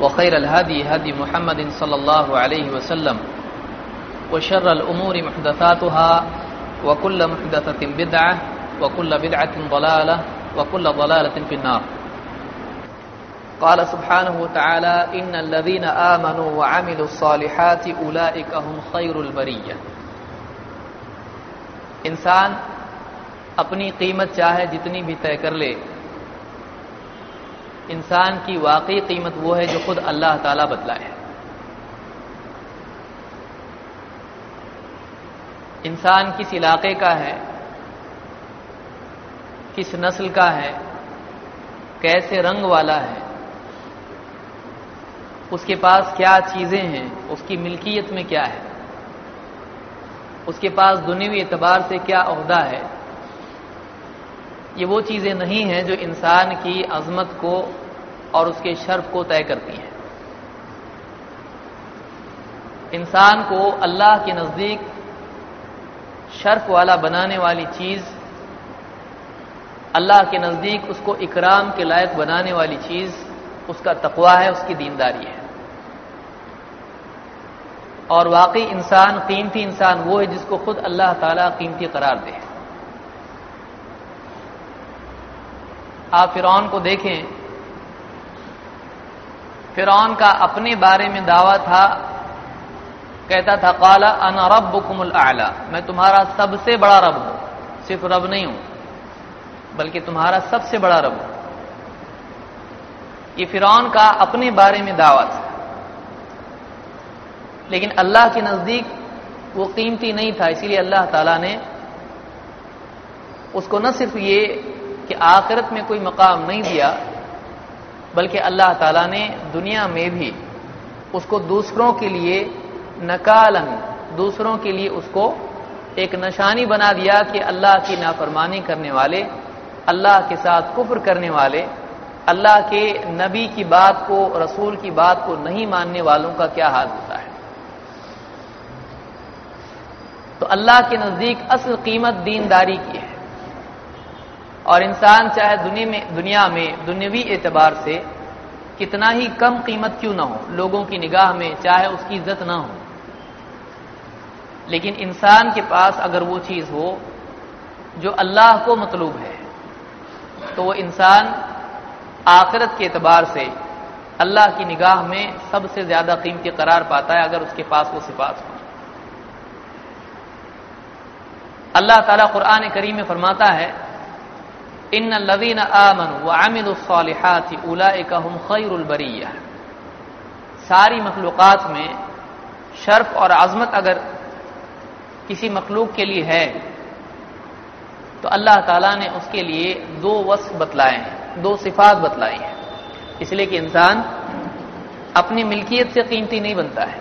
وخير الهدي هدي محمد صلى الله عليه وسلم وشر الأمور محدثاتها وكل محدثة بدعة وكل بدعة ضلالة وكل ضلالة في النار. قال سبحانه وتعالى إن الذين آمنوا وعملوا الصالحات أولئك هم خير البرية. انسان اپنی قیمت چاہے جتنی بھی طے کر لے انسان کی واقعی قیمت وہ ہے جو خود اللہ تعالی بتلائے انسان کس علاقے کا ہے؟ کس نسل کا ہے؟ کیسے رنگ والا ہے؟ اس کے پاس کیا چیزیں ہیں؟ اس کی ملکیت میں کیا ہے؟ اس کے پاس دنیوی اعتبار سے کیا عہدہ ہے؟ یہ وہ چیزیں نہیں ہیں جو انسان کی عظمت کو اور اس کے شرف کو طے کرتی ہیں۔ انسان کو اللہ کے نزدیک شرف والا بنانے والی چیز، اللہ کے نزدیک اس کو اکرام کے لائق بنانے والی چیز، اس کا تقوا ہے، اس کی دینداری ہے۔ اور واقعی انسان، قیمتی انسان وہ ہے جس کو خود اللہ تعالی قیمتی قرار دے۔ آپ فرعون کو دیکھیں فرعون کا اپنے بارے میں دعویٰ تھا، کہتا تھا کالا ان رب کم میں تمہارا سب سے بڑا رب ہوں۔ صرف رب نہیں ہوں، بلکہ تمہارا سب سے بڑا رب ہوں۔ یہ فرعون کا اپنے بارے میں دعویٰ تھا۔ لیکن اللہ کے نزدیک وہ قیمتی نہیں تھا، اسی لیے اللہ تعالی نے اس کو نہ صرف یہ کہ آخرت میں کوئی مقام نہیں دیا بلکہ اللہ تعالی نے دنیا میں بھی اس کو دوسروں کے لیے نکالن دوسروں کے لیے اس کو ایک نشانی بنا دیا کہ اللہ کی نافرمانی کرنے والے، اللہ کے ساتھ کفر کرنے والے، اللہ کے نبی کی بات کو، رسول کی بات کو نہیں ماننے والوں کا کیا حال ہوتا ہے؟ تو اللہ کے نزدیک اصل قیمت دینداری کی ہے۔ اور انسان چاہے دنیا میں دنیا میں دنیوی اعتبار سے کتنا ہی کم قیمت کیوں نہ ہو، لوگوں کی نگاہ میں چاہے اس کی عزت نہ ہو۔ لیکن انسان کے پاس اگر وہ چیز ہو جو اللہ کو مطلوب ہے، تو وہ انسان آخرت کے اعتبار سے اللہ کی نگاہ میں سب سے زیادہ قیمتی قرار پاتا ہے اگر اس کے پاس وہ صفات ہو اللہ تعالیٰ قرآن کریم میں فرماتا ہے ان الذين امنوا وعملوا الصالحات اولئك هم خير البريه ساری مخلوقات میں شرف اور عظمت اگر کسی مخلوق کے لیے ہے، تو اللہ تعالیٰ نے اس کے لیے دو وصف بتلائے ہیں، دو صفات بتلائی ہیں۔ اس لیے کہ انسان اپنی ملکیت سے قیمتی نہیں بنتا ہے۔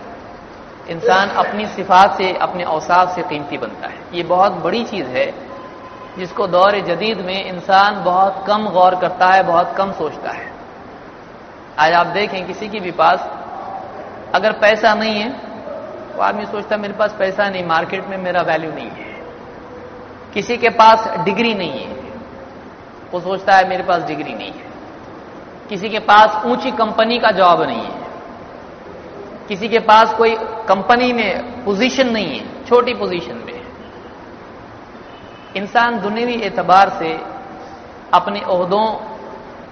انسان اپنی صفات سے، اپنے اوساف سے قیمتی بنتا ہے۔ یہ بہت بڑی چیز ہے۔ جس کو دور جدید میں انسان بہت کم غور کرتا ہے، بہت کم سوچتا ہے۔ آج آپ دیکھیں کسی کے بھی پاس اگر پیسہ نہیں ہے تو آدمی سوچتا ہے میرے پاس پیسہ نہیں، مارکیٹ میں میرا ویلیو نہیں ہے۔ کسی کے پاس ڈگری نہیں ہے۔ وہ سوچتا ہے میرے پاس ڈگری نہیں ہے۔ کسی کے پاس اونچی کمپنی کا جاب نہیں ہے۔ کسی کے پاس کوئی کمپنی میں پوزیشن نہیں ہے، چھوٹی پوزیشن میں۔ انسان دنیوی اعتبار سے اپنے عہدوں،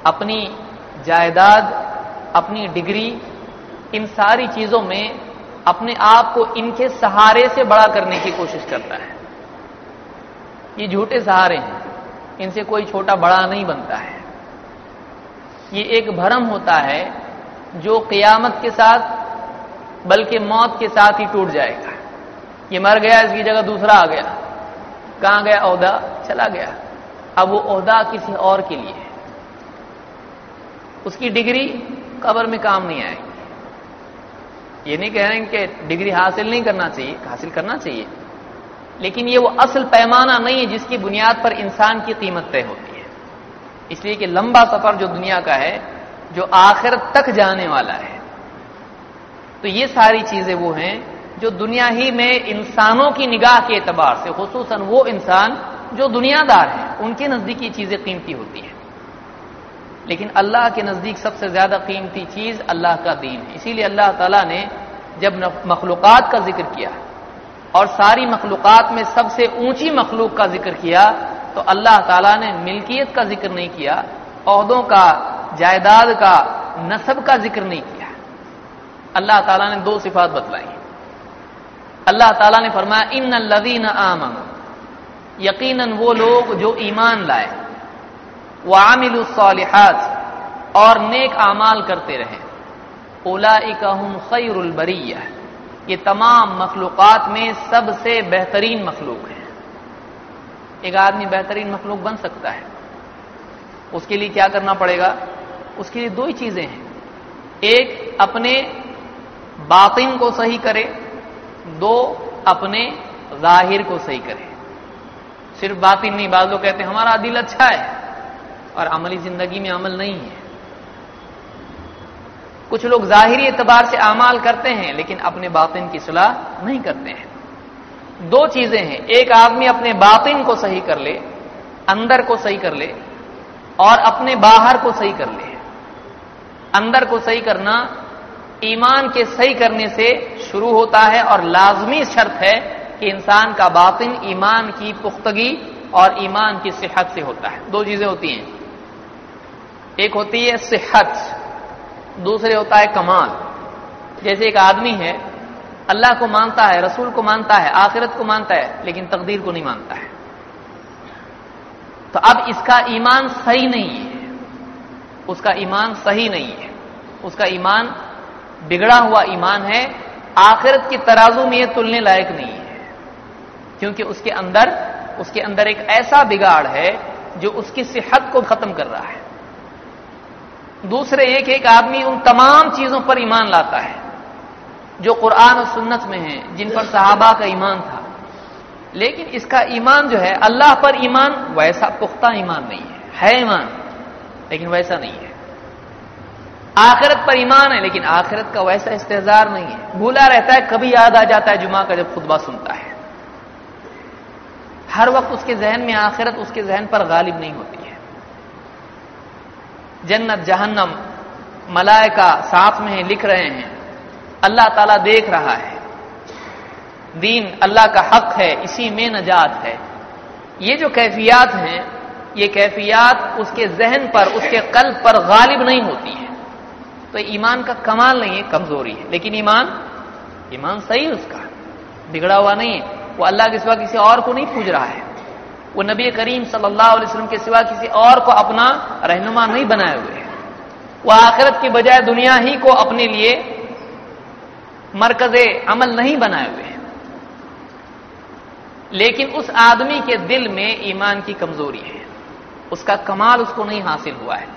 اپنی جائیداد، اپنی ڈگری، ان ساری چیزوں میں اپنے آپ کو ان کے سہارے سے بڑا کرنے کی کوشش کرتا ہے۔ یہ جھوٹے سہارے ہیں۔ ان سے کوئی چھوٹا بڑا نہیں بنتا ہے۔ یہ ایک بھرم ہوتا ہے جو قیامت کے ساتھ، بلکہ موت کے ساتھ ہی ٹوٹ جائے گا۔ یہ مر گیا، اس کی جگہ دوسرا آ گیا۔ کہاں گیا؟ عہدہ چلا گیا۔ اب وہ عہدہ کسی اور کے لیے ہے۔ اس کی ڈگری قبر میں کام نہیں آئے گی۔ یہ نہیں کہہ رہے ہیں کہ ڈگری حاصل نہیں کرنا چاہیے، حاصل کرنا چاہیے۔ لیکن یہ وہ اصل پیمانہ نہیں ہے جس کی بنیاد پر انسان کی قیمت طے ہوتی ہے۔ اس لیے کہ لمبا سفر جو دنیا کا ہے، جو آخرت تک جانے والا ہے۔ تو یہ ساری چیزیں وہ ہیں جو دنیا ہی میں انسانوں کی نگاہ کے اعتبار سے، خصوصاً وہ انسان جو دنیا دار ہیں، ان کے نزدیک یہ چیزیں قیمتی ہوتی ہیں۔ لیکن اللہ کے نزدیک سب سے زیادہ قیمتی چیز اللہ کا دین ہے۔ اسی لیے اللہ تعالیٰ نے جب مخلوقات کا ذکر کیا اور ساری مخلوقات میں سب سے اونچی مخلوق کا ذکر کیا، تو اللہ تعالیٰ نے ملکیت کا ذکر نہیں کیا، عہدوں کا، جائیداد کا، نصب کا ذکر نہیں کیا۔ اللہ تعالیٰ نے دو صفات بتلائی۔ اللہ تعالیٰ نے فرمایا، ان الدین آمن یقیناً وہ لوگ جو ایمان لائے وہ عامل الصالحات اور نیک اعمال کرتے رہے اولا خیر البریہ، یہ تمام مخلوقات میں سب سے بہترین مخلوق ہے ایک آدمی بہترین مخلوق بن سکتا ہے۔ اس کے لیے کیا کرنا پڑے گا؟ اس کے لیے دو ہی چیزیں ہیں۔ ایک اپنے باطن کو صحیح کرے دو اپنے ظاہر کو صحیح کرے صرف باطن نہیں، بعض لوگ کہتے ہیں ہمارا دل اچھا ہے اور عملی زندگی میں عمل نہیں ہے۔ کچھ لوگ ظاہری اعتبار سے اعمال کرتے ہیں لیکن اپنے باطن کی صلاح نہیں کرتے ہیں۔ دو چیزیں ہیں، ایک آدمی اپنے باطن کو صحیح کر لے، اندر کو صحیح کر لے اور اپنے باہر کو صحیح کر لے۔ اندر کو صحیح کرنا ایمان کے صحیح کرنے سے شروع ہوتا ہے اور لازمی شرط ہے کہ انسان کا باطن ایمان کی پختگی اور ایمان کی صحت سے ہوتا ہے۔ دو چیزیں ہوتی ہیں۔ ایک ہوتی ہے صحت، دوسرے ہوتا ہے کمال۔ جیسے ایک آدمی ہے، اللہ کو مانتا ہے، رسول کو مانتا ہے، آخرت کو مانتا ہے، لیکن تقدیر کو نہیں مانتا ہے۔ تو اب اس کا ایمان صحیح نہیں ہے۔ اس کا ایمان صحیح نہیں ہے۔ اس کا ایمان بگڑا ہوا ایمان ہے، آخرت کی ترازو میں یہ تلنے لائق نہیں ہے۔ کیونکہ اس کے اندر، اس کے اندر ایک ایسا بگاڑ ہے جو اس کی صحت کو ختم کر رہا ہے۔ دوسرے ایک ایک آدمی ان تمام چیزوں پر ایمان لاتا ہے، جو قرآن و سنت میں ہیں، جن پر صحابہ کا ایمان تھا۔ لیکن اس کا ایمان جو ہے، اللہ پر ایمان، ویسا پختہ ایمان نہیں ہے۔ ہے ایمان، لیکن ویسا نہیں ہے۔ آخرت پر ایمان ہے، لیکن آخرت کا ویسا استحظار نہیں ہے۔ بھولا رہتا ہے، کبھی یاد آ جاتا ہے، جمعہ کا جب خطبہ سنتا ہے۔ ہر وقت اس کے ذہن میں آخرت اس کے ذہن پر غالب نہیں ہوتی ہے۔ جنت، جہنم، ملائکہ ساتھ میں لکھ رہے ہیں۔ اللہ تعالیٰ دیکھ رہا ہے۔ دین اللہ کا حق ہے، اسی میں نجات ہے۔ یہ جو کیفیات ہیں، یہ کیفیات اس کے ذہن پر، اس کے قلب پر غالب نہیں ہوتی ہے تو ایمان کا کمال نہیں ہے، کمزوری ہے۔ لیکن ایمان ایمان صحیح اس کا۔ بگڑا ہوا نہیں ہے۔ وہ اللہ کے سوا کسی اور کو نہیں پوج رہا ہے۔ وہ نبی کریم صلی اللہ علیہ وسلم کے سوا کسی اور کو اپنا رہنما نہیں بنائے ہوئے وہ آخرت کی بجائے دنیا ہی کو اپنے لیے مرکز عمل نہیں بنائے ہوئے لیکن اس آدمی کے دل میں ایمان کی کمزوری ہے۔ اس کا کمال اس کو نہیں حاصل ہوا ہے۔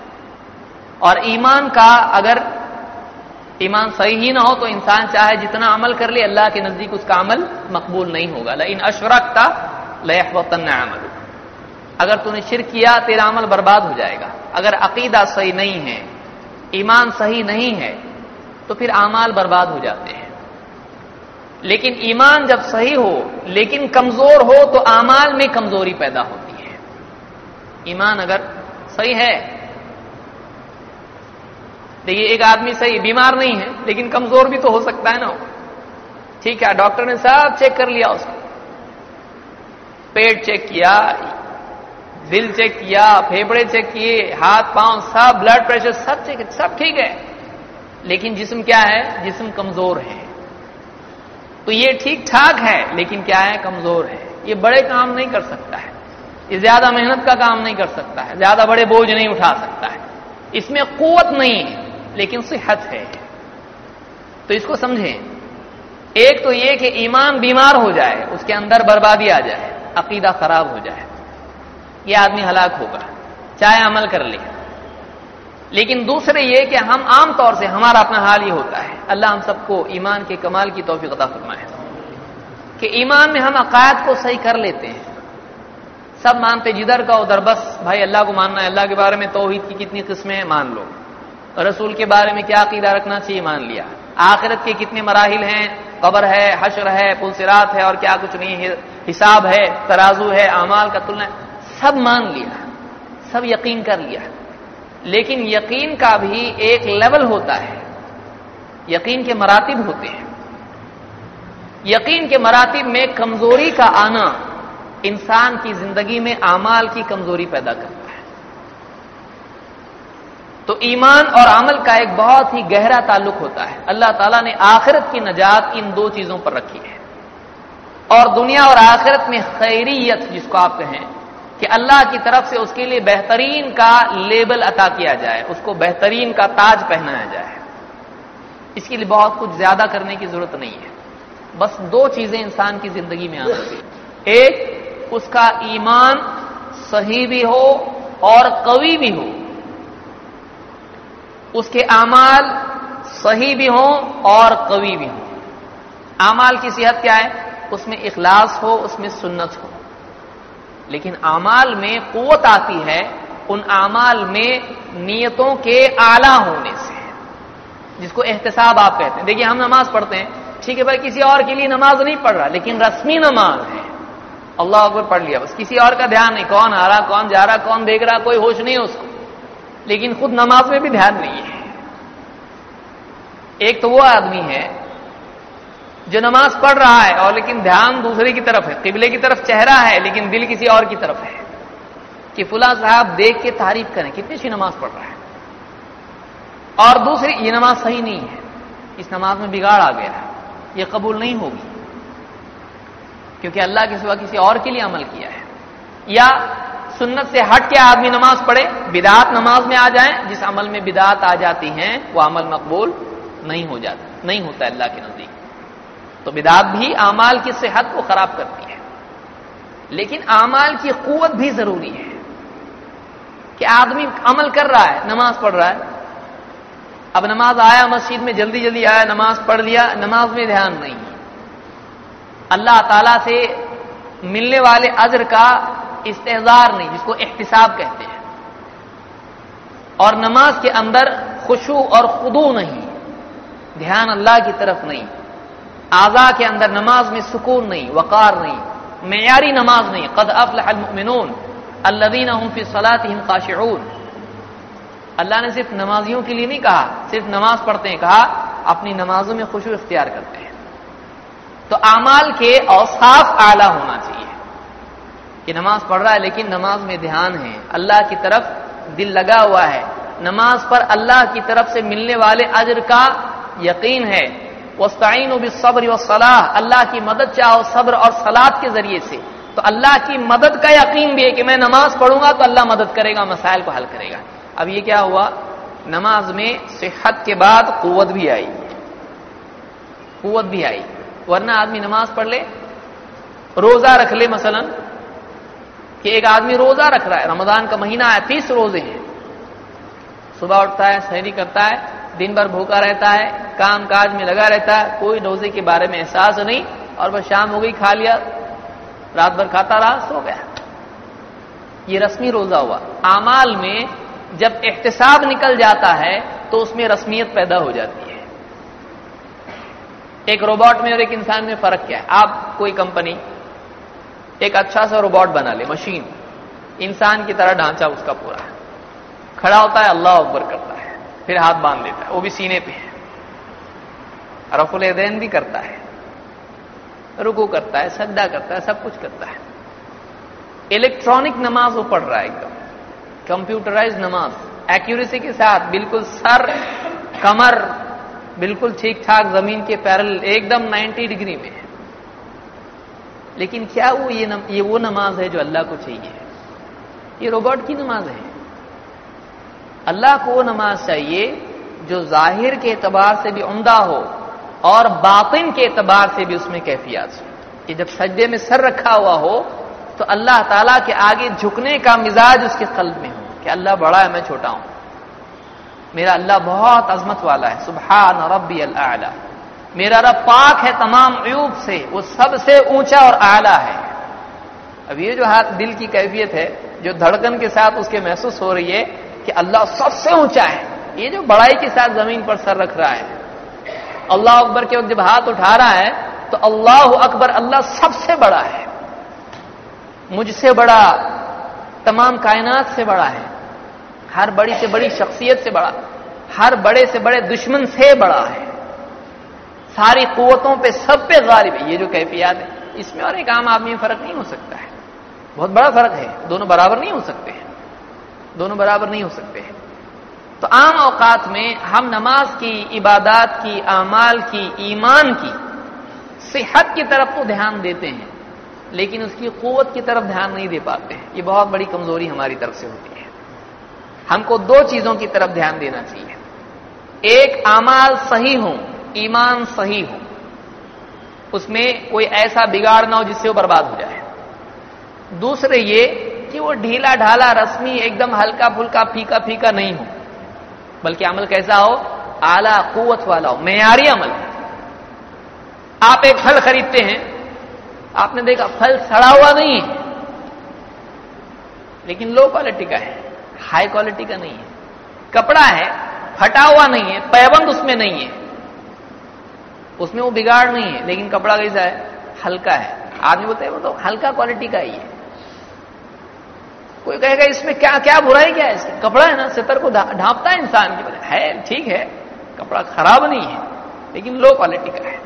اور ایمان کا اگر ایمان صحیح ہی نہ ہو تو انسان چاہے جتنا عمل کر لے اللہ کے نزدیک اس کا عمل مقبول نہیں ہوگا۔ ان اشرک کا عمل اگر تو نے شرک کیا تیرا عمل برباد ہو جائے گا۔ اگر عقیدہ صحیح نہیں ہے، ایمان صحیح نہیں ہے، تو پھر اعمال برباد ہو جاتے ہیں۔ لیکن ایمان جب صحیح ہو، لیکن کمزور ہو، تو اعمال میں کمزوری پیدا ہوتی ہے۔ ایمان اگر صحیح ہے دیکھیے ایک آدمی صحیح بیمار نہیں ہے، لیکن کمزور بھی تو ہو سکتا ہے نا۔ ٹھیک ہے، ڈاکٹر نے سب چیک کر لیا اس کو۔ پیٹ چیک کیا، دل چیک کیا پھیپڑے چیک کیے، ہاتھ، پاؤں، سب، بلڈ پریشر، سب چیک، سب ٹھیک ہے۔ لیکن جسم کیا ہے؟ جسم کمزور ہے۔ تو یہ ٹھیک ٹھاک ہے، لیکن کیا ہے؟ کمزور ہے۔ یہ بڑے کام نہیں کر سکتا ہے۔ یہ زیادہ محنت کا کام نہیں کر سکتا ہے۔ زیادہ بڑے بوجھ نہیں اٹھا سکتا ہے۔ اس میں قوت نہیں ہے۔ لیکن صحت ہے۔ تو اس کو سمجھیں۔ ایک تو یہ کہ ایمان بیمار ہو جائے، اس کے اندر بربادی آ جائے، عقیدہ خراب ہو جائے۔ یہ آدمی ہلاک ہوگا، چاہے عمل کر لے۔ لیکن دوسرے یہ کہ ہم عام طور سے ہمارا اپنا حال یہ ہوتا ہے۔ اللہ ہم سب کو ایمان کے کمال کی توفیق عطا فرمائے۔ کہ ایمان میں ہم عقائد کو صحیح کر لیتے ہیں۔ سب مانتے جدھر کا ادھر، بس بھائی اللہ کو ماننا ہے، اللہ کے بارے میں توحید کی کتنی قسمیں مان لو۔ رسول کے بارے میں کیا عقیدہ رکھنا چاہیے؟ مان لیا۔ آخرت کے کتنے مراحل ہیں؟ قبر ہے، حشر ہے پلسرات ہے اور کیا کچھ نہیں ہے؟ حساب ہے، ترازو ہے، اعمال کا تلنا سب مان لیا۔ سب یقین کر لیا۔ لیکن یقین کا بھی ایک لیول ہوتا ہے۔ یقین کے مراتب ہوتے ہیں۔ یقین کے مراتب میں کمزوری کا آنا انسان کی زندگی میں اعمال کی کمزوری پیدا کرتا تو ایمان اور عمل کا ایک بہت ہی گہرا تعلق ہوتا ہے۔ اللہ تعالیٰ نے آخرت کی نجات ان دو چیزوں پر رکھی ہے۔ اور دنیا اور آخرت میں خیریت جس کو آپ کہیں کہ اللہ کی طرف سے اس کے لیے بہترین کا لیبل عطا کیا جائے، اس کو بہترین کا تاج پہنایا جائے۔ اس کے لیے بہت کچھ زیادہ کرنے کی ضرورت نہیں ہے۔ بس دو چیزیں انسان کی زندگی میں آنا چاہیے ایک، اس کا ایمان صحیح بھی ہو اور قوی بھی ہو۔ اس کے اعمال صحیح بھی ہوں اور قوی بھی ہوں۔ اعمال کی صحت کیا ہے؟ اس میں اخلاص ہو، اس میں سنت ہو۔ لیکن اعمال میں قوت آتی ہے ان اعمال میں نیتوں کے اعلی ہونے سے، جس کو احتساب آپ کہتے ہیں۔ دیکھیے، ہم نماز پڑھتے ہیں، ٹھیک ہے بھائی، کسی اور کے لیے نماز نہیں پڑھ رہا، لیکن رسمی نماز ہے۔ اللہ اکبر، پڑھ لیا بس۔ کسی اور کا دھیان نہیں، کون آ رہا، کون جا رہا، کون دیکھ رہا، کوئی ہوش نہیں ہے اس کو۔ لیکن خود نماز میں بھی دھیان نہیں ہے۔ ایک تو وہ آدمی ہے جو نماز پڑھ رہا ہے اور لیکن دھیان دوسرے کی طرف ہے، قبلے کی طرف چہرہ ہے لیکن دل کسی اور کی طرف ہے۔ کہ فلاں صاحب دیکھ کے تعریف کریں، کتنی سی نماز پڑھ رہا ہے۔ اور دوسری، یہ نماز صحیح نہیں ہے۔ اس نماز میں بگاڑ آ گیا ہے۔ یہ قبول نہیں ہوگی۔ کیونکہ اللہ کے سوا کسی اور کے لیے عمل کیا ہے۔ یا سنت سے ہٹ کے آدمی نماز پڑھے، بدعت نماز میں آ جائیں، جس عمل میں بدعت آ جاتی ہیں، وہ عمل مقبول نہیں ہو جاتا، نہیں ہوتا اللہ کے نزدیک۔ تو بدعت بھی اعمال کی صحت کو خراب کرتی ہے۔ لیکن اعمال کی قوت بھی ضروری ہے۔ کہ آدمی عمل کر رہا ہے، نماز پڑھ رہا ہے۔ اب نماز آیا، مسجد میں جلدی جلدی آیا، نماز پڑھ لیا، نماز میں دھیان نہیں۔ اللہ تعالی سے ملنے والے اجر کا استحظار نہیں جس کو احتساب کہتے ہیں۔ اور نماز کے اندر خوشو اور خدو نہیں، دھیان اللہ کی طرف نہیں آزا کے اندر نماز میں سکون نہیں، وقار نہیں، معیاری نماز نہیں۔ قد افلح المؤمنون الذين هم في صلاتهم خاشعون۔ اللہ نے صرف نمازیوں کے لیے نہیں کہا، صرف نماز پڑھتے ہیں، کہا اپنی نمازوں میں خوشو اختیار کرتے ہیں۔ تو اعمال کے اوصاف اعلی ہونا چاہیے۔ کہ نماز پڑھ رہا ہے لیکن نماز میں دھیان ہے۔ اللہ کی طرف دل لگا ہوا ہے۔ نماز پر اللہ کی طرف سے ملنے والے اجر کا یقین ہے۔ وسطین و صبر و صلاح اللہ کی مدد چاہو صبر اور سلاد کے ذریعے سے۔ تو اللہ کی مدد کا یقین بھی ہے کہ میں نماز پڑھوں گا تو اللہ مدد کرے گا، مسائل کو حل کرے گا۔ اب یہ کیا ہوا؟ نماز میں صحت کے بعد قوت بھی آئی۔ قوت بھی آئی۔ ورنہ آدمی نماز پڑھ لے، روزہ رکھ لے مثلا۔ کہ ایک آدمی روزہ رکھ رہا ہے، رمضان کا مہینہ ہے تیس روزے ہیں۔ صبح اٹھتا ہے شہری کرتا ہے، دن بھر بھوکا رہتا ہے، کام کاج میں لگا رہتا ہے، کوئی روزے کے بارے میں احساس نہیں، اور بس شام ہو گئی، کھا لیا، رات بھر کھاتا رہا، سو گیا۔ یہ رسمی روزہ ہوا۔ اعمال میں جب احتساب نکل جاتا ہے، تو اس میں رسمیت پیدا ہو جاتی ہے۔ ایک روبوٹ میں اور ایک انسان میں فرق کیا ہے؟ آپ، کوئی کمپنی ایک اچھا سا روبوٹ بنا لے مشین انسان کی طرح ڈھانچہ اس کا پورا ہے۔ کھڑا ہوتا ہے، اللہ اکبر کرتا ہے۔ پھر ہاتھ باندھ لیتا ہے، وہ بھی سینے پہ ہے۔ رف الدین بھی کرتا ہے۔ رکو کرتا ہے، سجدہ کرتا ہے، سب کچھ کرتا ہے۔ الیکٹرانک نماز وہ پڑھ رہا ہے ایک دم۔ کمپیوٹرائز نماز۔ ایکوریسی کے ساتھ بالکل سر، کمر، بالکل ٹھیک ٹھاک زمین کے پیرل ایک دم نائنٹی ڈگری میں۔ لیکن کیا وہ یہ, نم... یہ وہ نماز ہے جو اللہ کو چاہیے؟ یہ روبوٹ کی نماز ہے۔ اللہ کو وہ نماز چاہیے جو ظاہر کے اعتبار سے بھی عمدہ ہو اور باطن کے اعتبار سے بھی اس میں کیفیات ہو کہ جب سجدے میں سر رکھا ہوا ہو تو اللہ تعالیٰ کے آگے جھکنے کا مزاج اس کے قلب میں ہو کہ اللہ بڑا ہے میں چھوٹا ہوں۔ میرا اللہ بہت عظمت والا ہے۔ سبحان ربی اللہ میرا رب پاک ہے تمام عیوب سے، وہ سب سے اونچا اور اعلیٰ ہے۔ اب یہ جو ہاتھ دل کی کیفیت ہے، جو دھڑکن کے ساتھ اس کے محسوس ہو رہی ہے کہ اللہ سب سے اونچا ہے۔ یہ جو بڑائی کے ساتھ زمین پر سر رکھ رہا ہے۔ اللہ اکبر کے وقت جب ہاتھ اٹھا رہا ہے، تو اللہ اکبر اللہ سب سے بڑا ہے۔ مجھ سے بڑا، تمام کائنات سے بڑا ہے۔ ہر بڑی سے بڑی شخصیت سے بڑا۔ ہر بڑے سے بڑے دشمن سے بڑا ہے۔ ساری قوتوں پہ سب پہ غالب ہے۔ یہ جو کیفیات ہے اس میں اور ایک عام آدمی میں فرق نہیں ہو سکتا ہے۔ بہت بڑا فرق ہے۔ دونوں برابر نہیں ہو سکتے ہیں۔ دونوں برابر نہیں ہو سکتے ہیں۔ تو عام اوقات میں ہم نماز کی، عبادات کی، اعمال کی، ایمان کی صحت کی طرف تو دھیان دیتے ہیں، لیکن اس کی قوت کی طرف دھیان نہیں دے پاتے ہیں۔ یہ بہت بڑی کمزوری ہماری طرف سے ہوتی ہے۔ ہم کو دو چیزوں کی طرف دھیان دینا چاہیے۔ ایک، اعمال صحیح ہوں۔ ایمان صحیح ہو۔ اس میں کوئی ایسا بگاڑ نہ ہو جس سے وہ برباد ہو جائے۔ دوسرے یہ کہ وہ ڈھیلا ڈھالا رسمی ایک دم ہلکا پھلکا پھیکا پھیکا نہیں ہو، بلکہ عمل کیسا ہو، اعلی قوت والا ہو، معیاری عمل۔ آپ ایک پھل خریدتے ہیں، آپ نے دیکھا پھل سڑا ہوا نہیں ہے، لیکن لو کوالٹی کا ہے ہائی کوالٹی کا نہیں ہے۔ کپڑا ہے، پھٹا ہوا نہیں ہے پیبند اس میں نہیں ہے۔ اس میں وہ بگاڑ نہیں ہے، لیکن کپڑا کیسا ہے، ہلکا ہے۔ آدمی بولتے ہیں وہ تو ہلکا کوالٹی کا ہی ہے کوئی کہے گا، اس میں کیا کیا برائی کیا ہے؟ اس کپڑا ہے نا، ستر کو ڈھانپتا ہے انسان کی وجہ ہے، ٹھیک ہے، کپڑا خراب نہیں ہے، لیکن لو کوالٹی کا ہے۔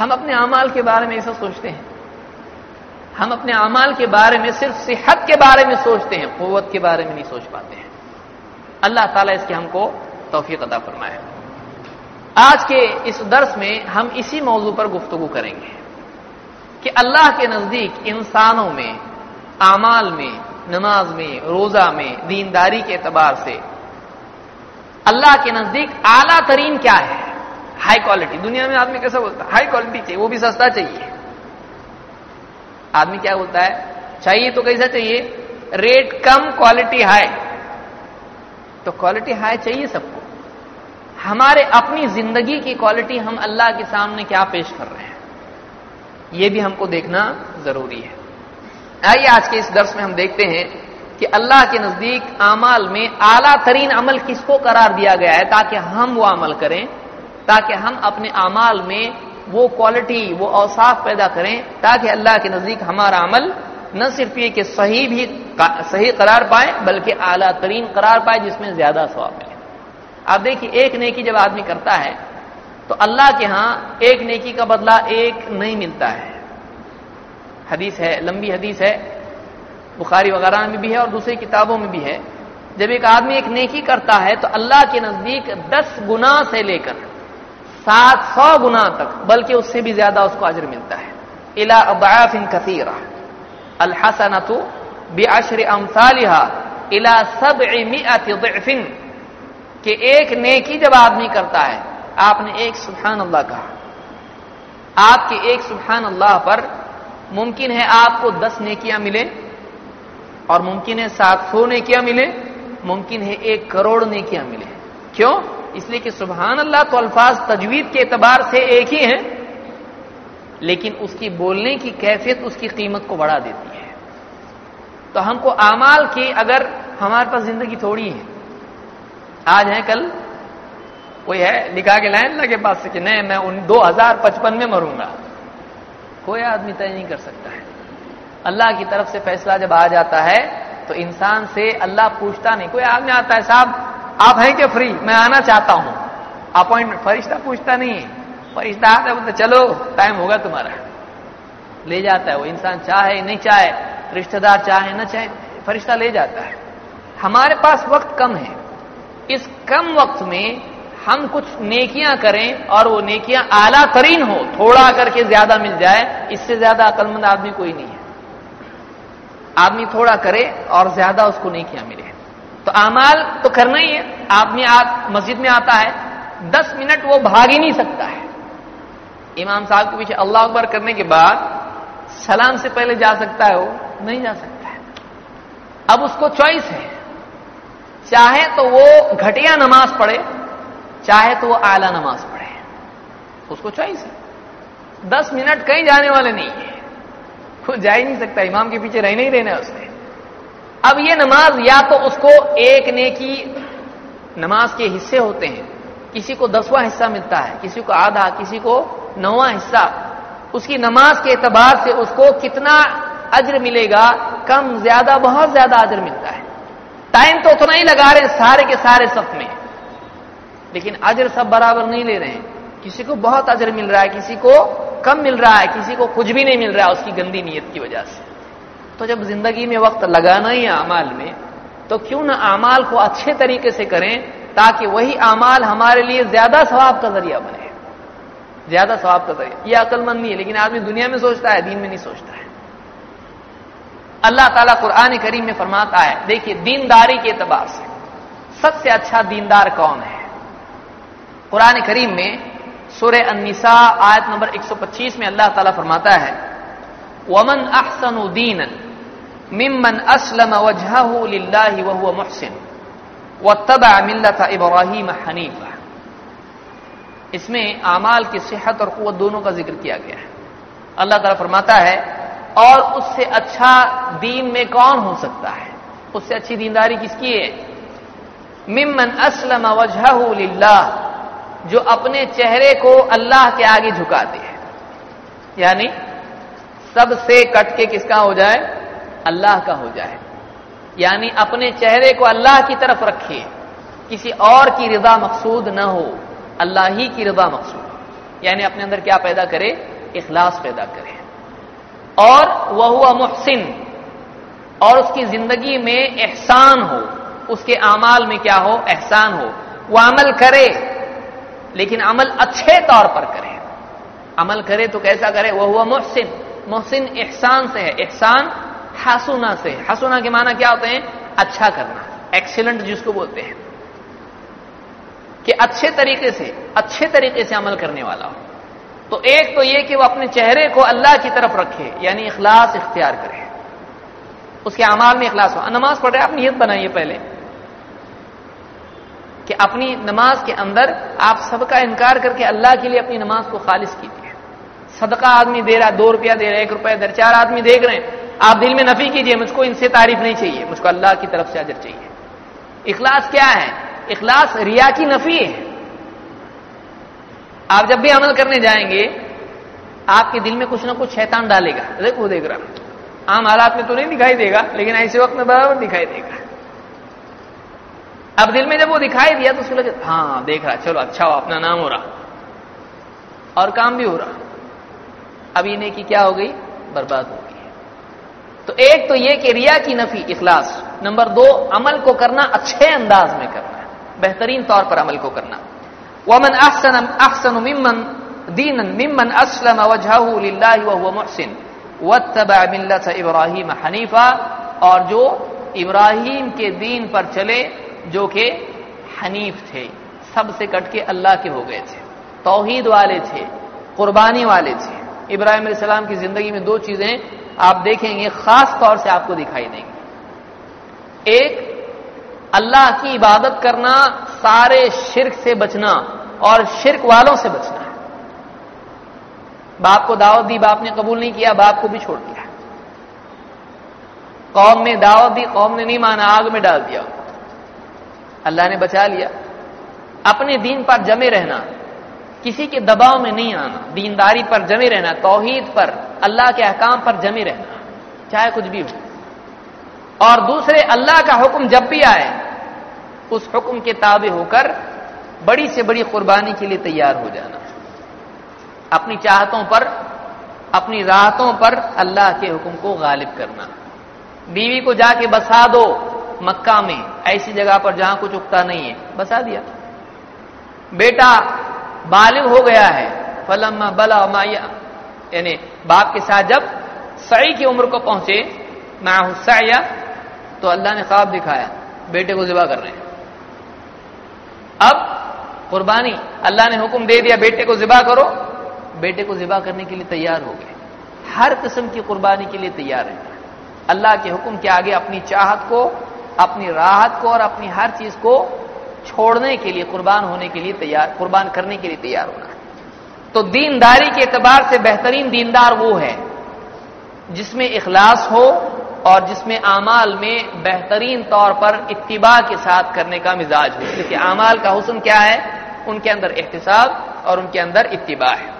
ہم اپنے اعمال کے بارے میں ایسا سوچتے ہیں۔ ہم اپنے اعمال کے بارے میں صرف صحت کے بارے میں سوچتے ہیں، قوت کے بارے میں نہیں سوچ پاتے ہیں۔ اللہ تعالیٰ اس کے ہم کو توفیق عطا فرمائے۔ آج کے اس درس میں ہم اسی موضوع پر گفتگو کریں گے کہ اللہ کے نزدیک انسانوں میں، اعمال میں، نماز میں، روزہ میں، دینداری کے اعتبار سے اللہ کے نزدیک اعلیٰ ترین کیا ہے؟ ہائی کوالٹی دنیا میں آدمی کیسا بولتا ہے؟ ہائی کوالٹی چاہیے، وہ بھی سستا چاہیے۔ آدمی کیا بولتا ہے؟ چاہیے تو کیسا چاہیے؟ ریٹ کم کوالٹی ہائی تو کوالٹی ہائی چاہیے سب کو۔ ہمارے اپنی زندگی کی کوالٹی ہم اللہ کے سامنے کیا پیش کر رہے ہیں؟ یہ بھی ہم کو دیکھنا ضروری ہے۔ آئیے آج کے اس درس میں ہم دیکھتے ہیں کہ اللہ کے نزدیک اعمال میں اعلیٰ ترین عمل کس کو قرار دیا گیا ہے تاکہ ہم وہ عمل کریں، تاکہ ہم اپنے اعمال میں وہ کوالٹی وہ اوصاف پیدا کریں، تاکہ اللہ کے نزدیک ہمارا عمل نہ صرف یہ کہ صحیح بھی صحیح قرار پائے، بلکہ اعلیٰ ترین قرار پائے، جس میں زیادہ ثواب ہے آپ دیکھیے ایک نیکی جب آدمی کرتا ہے تو اللہ کے ہاں ایک نیکی کا بدلہ ایک نہیں ملتا ہے۔ حدیث ہے، لمبی حدیث ہے، بخاری وغیرہ میں بھی ہے اور دوسری کتابوں میں بھی ہے۔ جب ایک آدمی ایک نیکی کرتا ہے تو اللہ کے نزدیک دس گنا سے لے کر سات سو گنا تک، بلکہ اس سے بھی زیادہ اس کو اجر ملتا ہے۔ الا اباف ان کثیر الحسنت بعشر امثالها الى سبع مئات ضعف۔ کہ ایک نیکی جب آدمی کرتا ہے، آپ نے ایک سبحان اللہ کہا۔ آپ کے ایک سبحان اللہ پر ممکن ہے آپ کو دس نیکیاں ملے اور ممکن ہے سات سو نیکیاں ملے ممکن ہے ایک کروڑ نیکیاں ملے کیوں؟ اس لیے کہ سبحان اللہ تو الفاظ تجوید کے اعتبار سے ایک ہی ہیں، لیکن اس کی بولنے کی کیفیت اس کی قیمت کو بڑھا دیتی ہے۔ تو ہم کو اعمال کی اگر ہمارے پاس زندگی تھوڑی ہے آج ہے کل، کوئی ہے لکھا کے لائن اللہ کے پاس سے کہ نہیں، میں ان دو ہزار پچپن میں مروں گا۔ کوئی آدمی طے نہیں کر سکتا ہے۔ اللہ کی طرف سے فیصلہ جب آ جاتا ہے، تو انسان سے اللہ پوچھتا نہیں۔ کوئی آدمی آتا ہے، صاحب، آپ ہیں کہ فری؟ میں آنا چاہتا ہوں۔ اپوائنٹمنٹ، فرشتہ پوچھتا نہیں ہے۔ فرشتہ آتا ہے، بولتا چلو، ٹائم ہوگا تمہارا۔ لے جاتا ہے، وہ انسان چاہے، نہیں چاہے، رشتہ دار چاہے، نہ چاہے، فرشتہ لے جاتا ہے۔ ہمارے پاس وقت کم ہے۔ اس کم وقت میں ہم کچھ نیکیاں کریں اور وہ نیکیاں اعلیٰ ترین ہو تھوڑا کر کے زیادہ مل جائے، اس سے زیادہ عقل مند آدمی کوئی نہیں ہے۔ آدمی تھوڑا کرے اور زیادہ اس کو نیکیاں ملے۔ تو اعمال تو کرنا ہی ہے۔ آدمی آپ مسجد میں آتا ہے، دس منٹ وہ بھاگ ہی نہیں سکتا ہے۔ امام صاحب کے پیچھے اللہ اکبر کرنے کے بعد سلام سے پہلے جا سکتا ہے، وہ نہیں جا سکتا ہے۔ اب اس کو چوائس ہے۔ چاہے تو وہ گھٹیا نماز پڑھے، چاہے تو وہ اعلی نماز پڑھے۔ اس کو چوائس ہے۔ دس منٹ کہیں جانے والے نہیں ہے وہ جا ہی نہیں سکتا، امام کے پیچھے رہنے ہی رہنا اس نے۔ اب یہ نماز یا تو اس کو ایک نیکی نماز کے حصے ہوتے ہیں۔ کسی کو دسواں حصہ ملتا ہے، کسی کو آدھا، کسی کو نواں حصہ۔ اس کی نماز کے اعتبار سے اس کو کتنا اجر ملے گا؟ کم، زیادہ، بہت زیادہ اجر ملتا ہے۔ ٹائم تو اتنا ہی لگا رہے ہیں سارے کے سارے سب میں۔ لیکن اجر سب برابر نہیں لے رہے ہیں۔ کسی کو بہت اجر مل رہا ہے، کسی کو کم مل رہا ہے، کسی کو کچھ بھی نہیں مل رہا ہے اس کی گندی نیت کی وجہ سے۔ تو جب زندگی میں وقت لگانا ہی ہے اعمال میں، تو کیوں نہ اعمال کو اچھے طریقے سے کریں تاکہ وہی اعمال ہمارے لیے زیادہ ثواب کا ذریعہ بنے۔ زیادہ ثواب کا ذریعہ۔ یہ عقل مند نہیں ہے، لیکن آدمی دنیا میں سوچتا ہے، دین میں نہیں سوچتا ہے۔ اللہ تعالیٰ قرآن کریم میں فرماتا ہے، دیکھیے، دینداری کے اعتبار سے سب سے اچھا دیندار کون ہے؟ قرآن کریم میں سورہ النساء آیت نمبر 125 میں اللہ تعالیٰ فرماتا ہے، ومن احسن دین ممن اسلم وجهه لله وهو محسن واتبع ملت ابراہیم حنیفہ اس میں اعمال کی صحت اور قوت دونوں کا ذکر کیا گیا ہے۔ اللہ تعالیٰ فرماتا ہے اور اس سے اچھا دین میں کون ہو سکتا ہے؟ اس سے اچھی دینداری کس کی ہے؟ ممن اسلم وجہ للہ، جو اپنے چہرے کو اللہ کے آگے جھکاتے ہیں۔ یعنی سب سے کٹ کے کس کا ہو جائے؟ اللہ کا ہو جائے۔ یعنی اپنے چہرے کو اللہ کی طرف رکھے۔ کسی اور کی رضا مقصود نہ ہو۔ اللہ ہی کی رضا مقصود۔ یعنی اپنے اندر کیا پیدا کرے؟ اخلاص پیدا کرے۔ اور وہ ہوا محسن، اور اس کی زندگی میں احسان ہو، اس کے اعمال میں کیا ہو؟ احسان ہو۔ وہ عمل کرے، لیکن عمل اچھے طور پر کرے۔ عمل کرے تو کیسا کرے؟ وہ ہوا محسن۔ محسن احسان سے ہے، احسان حسنا سے حسنا کے معنی کیا ہوتے ہیں؟ اچھا کرنا ایکسیلنٹ جس کو بولتے ہیں۔ کہ اچھے طریقے سے، اچھے طریقے سے عمل کرنے والا ہو۔ تو ایک تو یہ کہ وہ اپنے چہرے کو اللہ کی طرف رکھے یعنی اخلاص اختیار کرے۔ اس کے اعمال میں اخلاص ہو۔ نماز پڑھ رہے، آپ نیت بنائیے پہلے۔ کہ اپنی نماز کے اندر آپ سب کا انکار کر کے اللہ کے لیے اپنی نماز کو خالص کیجیے۔ صدقہ آدمی دے رہا ہے دو روپیہ دے رہا ہے ایک روپیہ در چار آدمی دیکھ رہے ہیں۔ آپ دل میں نفی کیجیے، مجھ کو ان سے تعریف نہیں چاہیے، مجھ کو اللہ کی طرف سے اجر چاہیے۔ اخلاص کیا ہے؟ اخلاص ریا کی نفی ہے۔ آپ جب بھی عمل کرنے جائیں گے، آپ کے دل میں کچھ نہ کچھ شیطان ڈالے گا۔ دیکھو دیکھ رہا عام حالات میں تو نہیں دکھائی دے گا، لیکن ایسے وقت میں برابر دکھائی دے گا۔ اب دل میں جب وہ دکھائی دیا تو اس کو لگے ہاں دیکھ رہا چلو اچھا ہو اپنا نام ہو رہا۔ اور کام بھی ہو رہا۔ اب یہ نیکی کیا ہو گئی؟ برباد ہو گئی۔ تو ایک تو یہ کہ ریا کی نفی، اخلاص۔ نمبر دو، عمل کو کرنا اچھے انداز میں کرنا۔ بہترین طور پر عمل کو کرنا۔ ومن احسن احسن ممن دینا ممن اسلم وجهه لله وهو محسن واتبع ملت ابراہیم حنیفہ اور جو ابراہیم کے دین پر چلے، جو کہ حنیف تھے، سب سے کٹ کے اللہ کے ہو گئے تھے، توحید والے تھے، قربانی والے تھے۔ ابراہیم علیہ السلام کی زندگی میں دو چیزیں آپ دیکھیں گے، خاص طور سے آپ کو دکھائی دیں گے ایک اللہ کی عبادت کرنا، سارے شرک سے بچنا اور شرک والوں سے بچنا باپ کو دعوت دی، باپ نے قبول نہیں کیا، باپ کو بھی چھوڑ دیا قوم میں دعوت دی، قوم نے نہیں مانا، آگ میں ڈال دیا۔ اللہ نے بچا لیا۔ اپنے دین پر جمے رہنا، کسی کے دباؤ میں نہیں آنا، دینداری پر جمے رہنا، توحید پر، اللہ کے احکام پر جمے رہنا، چاہے کچھ بھی ہو۔ اور دوسرے، اللہ کا حکم جب بھی آئے اس حکم کے تابع ہو کر بڑی سے بڑی قربانی کے لیے تیار ہو جانا۔ اپنی چاہتوں پر، اپنی راحتوں پر اللہ کے حکم کو غالب کرنا۔ بیوی کو جا کے بسا دو مکہ میں، ایسی جگہ پر جہاں کچھ اگتا نہیں ہے۔ بسا دیا۔ بیٹا بالغ ہو گیا ہے۔ فلم بلا مایا یعنی باپ کے ساتھ جب سعی کی عمر کو پہنچے میں حسیا تو اللہ نے خواب دکھایا۔ بیٹے کو ذبح کر رہے ہیں۔ اب قربانی، اللہ نے حکم دے دیا بیٹے کو ذبح کرو، بیٹے کو ذبح کرنے کے لیے تیار ہو گئے۔ ہر قسم کی قربانی کے لیے تیار ہے اللہ کے حکم کے آگے اپنی چاہت کو، اپنی راحت کو اور اپنی ہر چیز کو چھوڑنے کے لیے، قربان ہونے کے لیے تیار، قربان کرنے کے لیے تیار ہونا۔ تو دینداری کے اعتبار سے بہترین دیندار وہ ہے جس میں اخلاص ہو اور جس میں اعمال میں بہترین طور پر اتباع کے ساتھ کرنے کا مزاج ہو کیونکہ اعمال کا حسن کیا ہے؟ ان کے اندر احتساب اور ان کے اندر اتباع ہے۔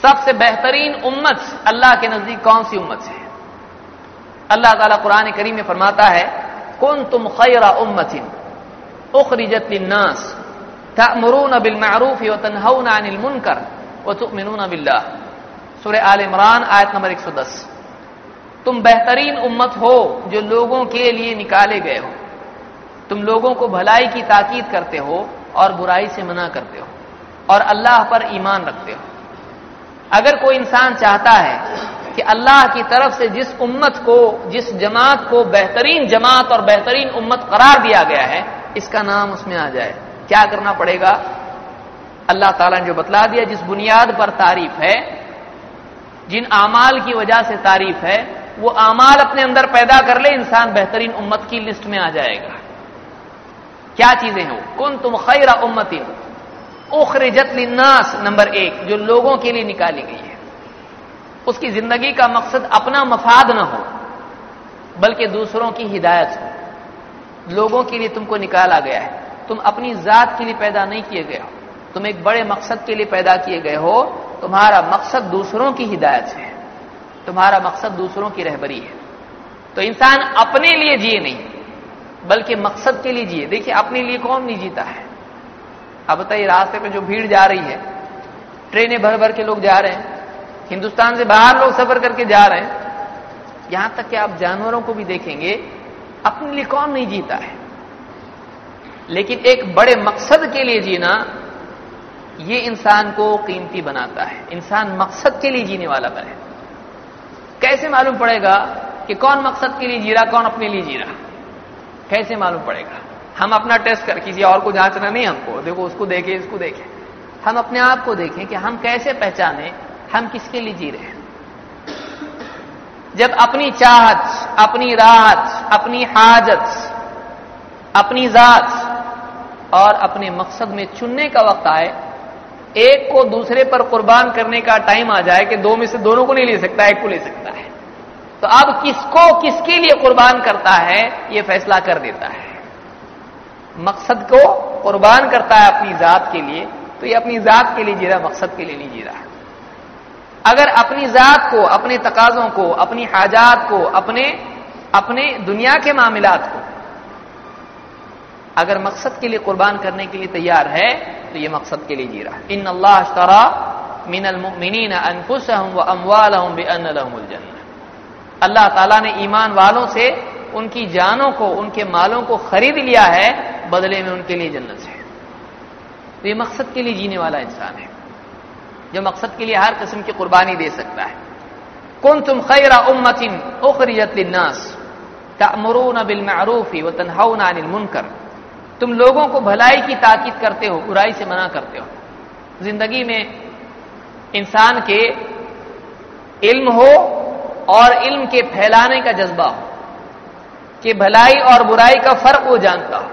سب سے بہترین امت اللہ کے نزدیک کون سی امت ہے؟ اللہ تعالیٰ قرآن کریم میں فرماتا ہے کون تم خیر امت اخرجت للناس تأمرون بالمعروف وتنهون عن المنکر وتؤمنون باللہ۔ سورہ آل عمران، آیت نمبر 110 تم بہترین امت ہو جو لوگوں کے لیے نکالے گئے ہو۔ تم لوگوں کو بھلائی کی تاکید کرتے ہو اور برائی سے منع کرتے ہو اور اللہ پر ایمان رکھتے ہو۔ اگر کوئی انسان چاہتا ہے کہ اللہ کی طرف سے جس امت کو، جس جماعت کو بہترین جماعت اور بہترین امت قرار دیا گیا ہے، اس کا نام اس میں آ جائے۔ کیا کرنا پڑے گا؟ اللہ تعالیٰ نے جو بتلا دیا، جس بنیاد پر تعریف ہے، جن اعمال کی وجہ سے تعریف ہے وہ اعمال اپنے اندر پیدا کر لے، انسان بہترین امت کی لسٹ میں آ جائے گا۔ کیا چیزیں ہیں وہ؟ کن تم خیر امت اخرجت للناس، نمبر ایک، جو لوگوں کے لیے نکالی گئی ہے۔ اس کی زندگی کا مقصد اپنا مفاد نہ ہو، بلکہ دوسروں کی ہدایت ہو۔ لوگوں کے لیے تم کو نکالا گیا ہے۔ تم اپنی ذات کے لیے پیدا نہیں کیے گئے ہو۔ تم ایک بڑے مقصد کے لیے پیدا کیے گئے ہو۔ تمہارا مقصد دوسروں کی ہدایت ہے۔ تمہارا مقصد دوسروں کی رہبری ہے۔ تو انسان اپنے لیے جیے نہیں، بلکہ مقصد کے لیے جیے۔ دیکھیے، اپنے لیے کون نہیں جیتا ہے؟ اب بتائیے، راستے پہ جو بھیڑ جا رہی ہے، ٹرینیں بھر بھر کے لوگ جا رہے ہیں، ہندوستان سے باہر لوگ سفر کر کے جا رہے ہیں، یہاں تک کہ آپ جانوروں کو بھی دیکھیں گے، اپنے لیے کون نہیں جیتا ہے؟ لیکن ایک بڑے مقصد کے لیے جینا، یہ انسان کو قیمتی بناتا ہے۔ انسان مقصد کے لیے جینے والا بنے۔ کیسے معلوم پڑے گا کہ کون مقصد کے لیے جی رہا، کون اپنے لیے جی رہا؟ کیسے معلوم پڑے گا؟ ہم اپنا ٹیسٹ کر، کسی اور کو جانچنا نہیں ہم کو، دیکھو اس کو دیکھیں، اس کو دیکھیں۔ ہم اپنے آپ کو دیکھیں کہ ہم کیسے پہچانے ہم کس کے لیے جی رہے ہیں۔ جب اپنی چاہت، اپنی راحت، اپنی حاجت، اپنی ذات اور اپنے مقصد میں چننے کا وقت آئے ایک کو دوسرے پر قربان کرنے کا ٹائم آ جائے کہ دو میں سے دونوں کو نہیں لے سکتا، ایک کو لے سکتا ہے۔ تو اب کس کو کس کے لیے قربان کرتا ہے، یہ فیصلہ کر دیتا ہے۔ مقصد کو قربان کرتا ہے اپنی ذات کے لیے، تو یہ اپنی ذات کے لیے جی رہا مقصد کے لیے نہیں جی رہا اگر اپنی ذات کو، اپنے تقاضوں کو، اپنی حاجات کو، اپنے اپنے دنیا کے معاملات کو اگر مقصد کے لیے قربان کرنے کے لیے تیار ہے تو یہ مقصد کے لیے جی رہا ان اللہ اشترا من المؤمنین انفسهم واموالهم بان لهم الجنہ۔ اللہ تعالیٰ نے ایمان والوں سے ان کی جانوں کو، ان کے مالوں کو خرید لیا ہے، بدلے میں ان کے لیے جنت ہے تو یہ مقصد کے لیے جینے والا انسان ہے۔ جو مقصد کے لیے ہر قسم کی قربانی دے سکتا ہے۔ کن تم خیر امت اخرجت للناس تأمرون بالمعروف وتنهون عن المنکر۔ تم لوگوں کو بھلائی کی تاکید کرتے ہو، برائی سے منع کرتے ہو۔ زندگی میں انسان کے علم ہو اور علم کے پھیلانے کا جذبہ ہو، کہ بھلائی اور برائی کا فرق وہ جانتا ہو۔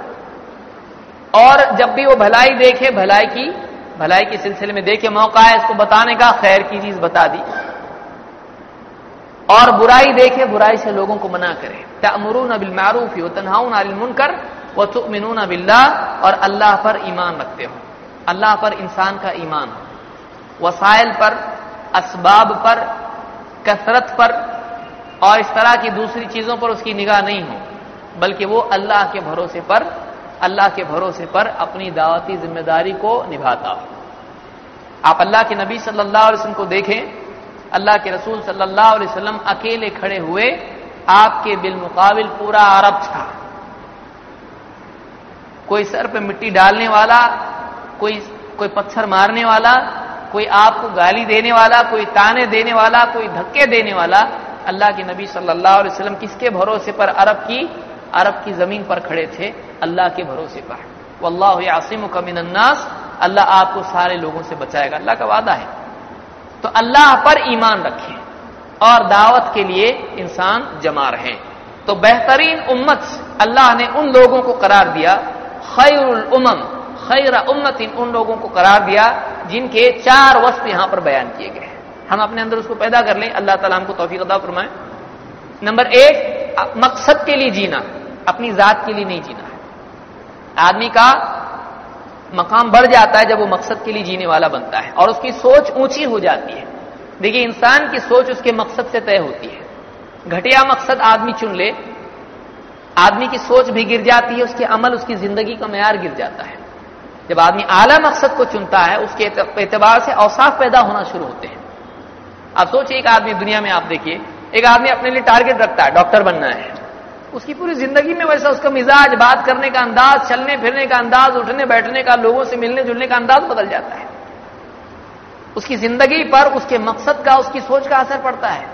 اور جب بھی وہ بھلائی دیکھے، بھلائی کی، بھلائی کے سلسلے میں دیکھے، موقع ہے اس کو بتانے کا، خیر کی چیز بتا دی۔ اور برائی دیکھے، برائی سے لوگوں کو منع کرے۔ تأمرون بالمعروف وتنهون عن المنکر وتؤمنون باللہ اور اللہ پر ایمان رکھتے ہو۔ اللہ پر انسان کا ایمان۔ ہو وسائل پر، اسباب پر، کثرت پر، اور اس طرح کی دوسری چیزوں پر اس کی نگاہ نہیں ہو۔ بلکہ وہ اللہ کے بھروسے پر، اللہ کے بھروسے پر اپنی دعوتی ذمہ داری کو نبھاتا ہو۔ آپ اللہ کے نبی صلی اللہ علیہ وسلم کو دیکھیں۔ اللہ کے رسول صلی اللہ علیہ وسلم اکیلے کھڑے ہوئے، آپ کے بالمقابل پورا عرب تھا۔ کوئی سر پہ مٹی ڈالنے والا، کوئی کوئی پتھر مارنے والا، کوئی آپ کو گالی دینے والا، کوئی تانے دینے والا، کوئی دھکے دینے والا، اللہ کے نبی صلی اللہ علیہ وسلم کس کے بھروسے پر عرب کی عرب کی زمین پر کھڑے تھے؟ اللہ کے بھروسے پر۔ واللہ عاصم کا من الناس، اللہ آپ کو سارے لوگوں سے بچائے گا۔ اللہ کا وعدہ ہے۔ تو اللہ پر ایمان رکھیں اور دعوت کے لیے انسان جمع رہیں۔ تو بہترین امت، اللہ نے ان لوگوں کو قرار دیا خیر الامم خیر امت ان لوگوں کو قرار دیا جن کے چار وصف یہاں پر بیان کیے گئے ہم اپنے اندر اس کو پیدا کر لیں۔ اللہ تعالیٰ ہم کو توفیق ادا فرمائے۔ نمبر ایک، مقصد کے لیے جینا، اپنی ذات کے لیے نہیں جینا۔ آدمی کا مقام بڑھ جاتا ہے جب وہ مقصد کے لیے جینے والا بنتا ہے اور اس کی سوچ اونچی ہو جاتی ہے۔ دیکھیے، انسان کی سوچ اس کے مقصد سے طے ہوتی ہے۔ گھٹیا مقصد آدمی چن لے آدمی کی سوچ بھی گر جاتی ہے، اس کے عمل، اس کی زندگی کا معیار گر جاتا ہے۔ جب آدمی اعلیٰ مقصد کو چنتا ہے، اس کے اعتبار سے اوساف پیدا ہونا شروع ہوتے ہیں۔ آپ سوچیں ایک آدمی دنیا میں، آپ دیکھیے، ایک آدمی اپنے لیے ٹارگیٹ رکھتا ہے، ڈاکٹر بننا ہے۔ اس کی پوری زندگی میں ویسا اس کا مزاج، بات کرنے کا انداز، چلنے پھرنے کا انداز، اٹھنے بیٹھنے کا، لوگوں سے ملنے جلنے کا انداز بدل جاتا ہے۔ اس کی زندگی پر اس کے مقصد کا، اس کی سوچ کا اثر پڑتا ہے۔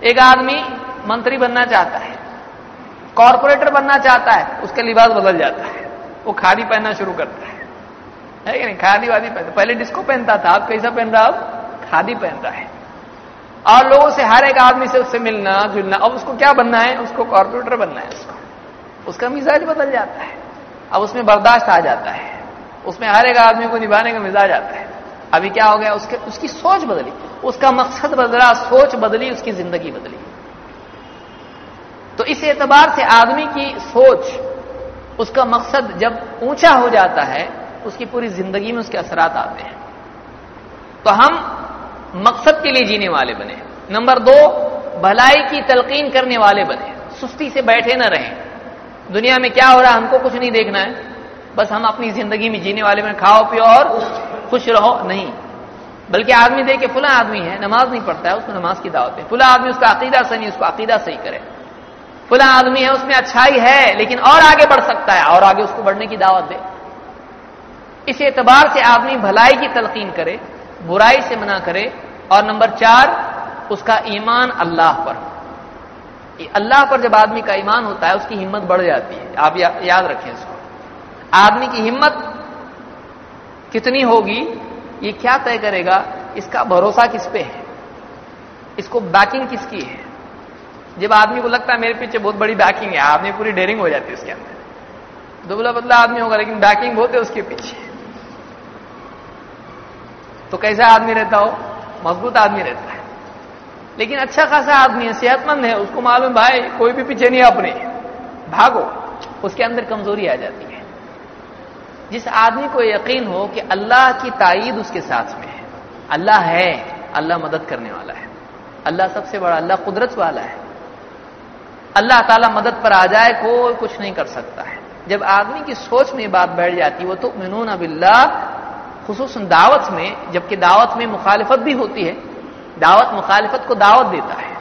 ایک آدمی منتری بننا چاہتا ہے۔ کارپوریٹر بننا چاہتا ہے، اس کا لباس بدل جاتا ہے۔ وہ کھادی پہننا شروع کرتا ہے۔ کہ نہیں؟ کھادی وادی پہنتا پہلے ڈسکو پہنتا تھا، اب کیسا پہن رہا؟ اب کھادی پہنتا ہے۔ اور لوگوں سے ہر ایک آدمی سے اس سے ملنا، جلنا، اب اس کو کیا بننا ہے؟ اس کو کارپوریٹر بننا ہے، اس کو۔ اس کا مزاج بدل جاتا ہے۔ اب اس میں برداشت آ جاتا ہے۔ اس میں ہر ایک آدمی کو نبھانے کا مزاج آتا ہے۔ ابھی کیا ہو گیا؟ اس کے اس کی سوچ بدلی۔ اس کا مقصد بدلا، سوچ بدلی، اس کی زندگی بدلی۔ تو اس اعتبار سے آدمی کی سوچ، اس کا مقصد جب اونچا ہو جاتا ہے، اس کی پوری زندگی میں اس کے اثرات آتے ہیں۔ تو ہم مقصد کے لیے جینے والے بنے نمبر دو، بھلائی کی تلقین کرنے والے بنے سستی سے بیٹھے نہ رہیں۔ دنیا میں کیا ہو رہا ہے؟ ہم کو کچھ نہیں دیکھنا ہے۔ بس ہم اپنی زندگی میں جینے والے بنے، کھاؤ پیو اور خوش رہو۔ نہیں۔ بلکہ آدمی دیکھ کے فلاں آدمی ہے، نماز نہیں پڑھتا ہے، اس کو نماز کی دعوت ہے۔ فلاں آدمی اس کا عقیدہ صحیح اس کو عقیدہ صحیح کرے۔ فلاں آدمی ہے، اس میں اچھائی ہے، لیکن اور آگے بڑھ سکتا ہے، اور آگے اس کو بڑھنے کی دعوت دے۔ اس اعتبار سے آدمی بھلائی کی تلقین کرے، برائی سے منع کرے، اور نمبر چار، اس کا ایمان اللہ پر۔ اللہ پر جب آدمی کا ایمان ہوتا ہے، اس کی ہمت بڑھ جاتی ہے۔ آپ یاد رکھیں اس کو۔ آدمی کی ہمت کتنی ہوگی، یہ کیا طے کرے گا، اس کا بھروسہ کس پہ ہے؟ اس کو بیکنگ کس کی ہے؟ جب آدمی کو لگتا ہے میرے پیچھے بہت بڑی بیکنگ ہے آدمی پوری ڈیرنگ ہو جاتی ہے اس کے اندر۔ دبلا بدلا آدمی ہوگا، لیکن بیکنگ بہت ہے اس کے پیچھے۔ تو کیسا آدمی رہتا ہو؟ مضبوط آدمی رہتا ہے۔ لیکن اچھا خاصا آدمی ہے صحت مند ہے، اس کو معلوم بھائی، کوئی بھی پیچھے نہیں، اپنے۔ بھاگو۔ اس کے اندر کمزوری آ جاتی ہے۔ جس آدمی کو یقین ہو کہ اللہ کی تائید اس کے ساتھ میں ہے۔ اللہ ہے، اللہ مدد کرنے والا ہے۔ اللہ سب سے بڑا، اللہ قدرت والا ہے۔ اللہ تعالیٰ مدد پر آ جائے، کوئی کچھ نہیں کر سکتا ہے۔ جب آدمی کی سوچ میں بات بیٹھ جاتی وہ تو منون اب اللہ خصوصاً دعوت میں، جبکہ دعوت میں مخالفت بھی ہوتی ہے۔ دعوت مخالفت کو دعوت دیتا ہے۔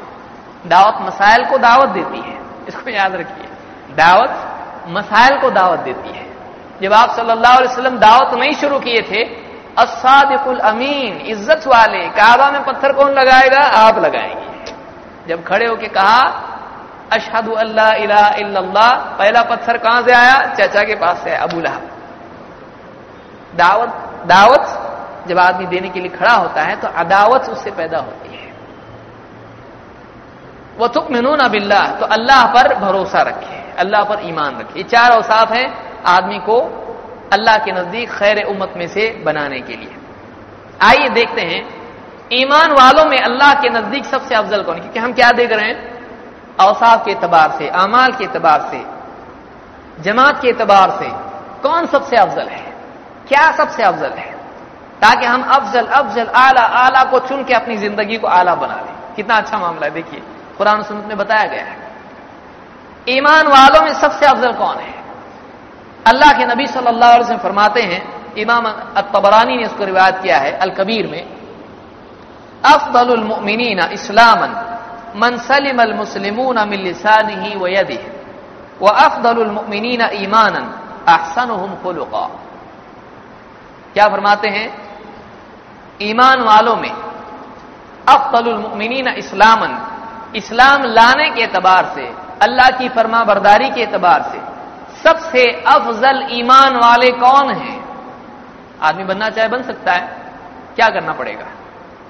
دعوت مسائل کو دعوت دیتی ہے۔ اس کو یاد رکھیے۔ دعوت مسائل کو دعوت دیتی ہے۔ جب آپ صلی اللہ علیہ وسلم دعوت نہیں شروع کیے تھے، الصادق الامین، عزت والے، کعبہ میں پتھر کون لگائے گا؟ آپ لگائیں گے۔ جب کھڑے ہو کے کہا اشہد اللہ الہ الا اللہ. پہلا پتھر کہاں سے آیا؟ چچا کے پاس سے ابو لہب. دعوت دعوت جب آدمی دینے کے لیے کھڑا ہوتا ہے تو عداوت اس سے پیدا ہوتی ہے. وہ تک منون اب اللہ تو اللہ پر بھروسہ رکھے، اللہ پر ایمان رکھے. یہ چار اوساف ہیں آدمی کو اللہ کے نزدیک خیر امت میں سے بنانے کے لیے. آئیے دیکھتے ہیں، ایمان والوں میں اللہ کے نزدیک سب سے افضل کون کیونکہ ہم کیا دیکھ رہے ہیں؟ اوساف کے اعتبار سے، اعمال کے اعتبار سے، جماعت کے اعتبار سے کون سب سے افضل ہے؟ کیا سب سے افضل ہے؟ تاکہ ہم افضل افضل، اعلیٰ اعلیٰ کو چن کے اپنی زندگی کو اعلیٰ بنا لیں۔ کتنا اچھا معاملہ ہے۔ دیکھیے، قرآن سنت میں بتایا گیا ہے۔ ایمان والوں میں سب سے افضل کون ہے؟ اللہ کے نبی صلی اللہ علیہ وسلم فرماتے ہیں، امام الطبرانی نے اس کو روایت کیا ہے، الکبیر میں، افضل المؤمنین اسلاما من سلم المسلمون من لسانه ويده وافضل المؤمنین ایمانا احسنهم خلقا کیا فرماتے ہیں؟ ایمان والوں میں افضل المؤمنین اسلامن اسلام لانے کے اعتبار سے، اللہ کی فرما برداری کے اعتبار سے سب سے افضل ایمان والے کون ہیں؟ آدمی بننا چاہے بن سکتا ہے، کیا کرنا پڑے گا؟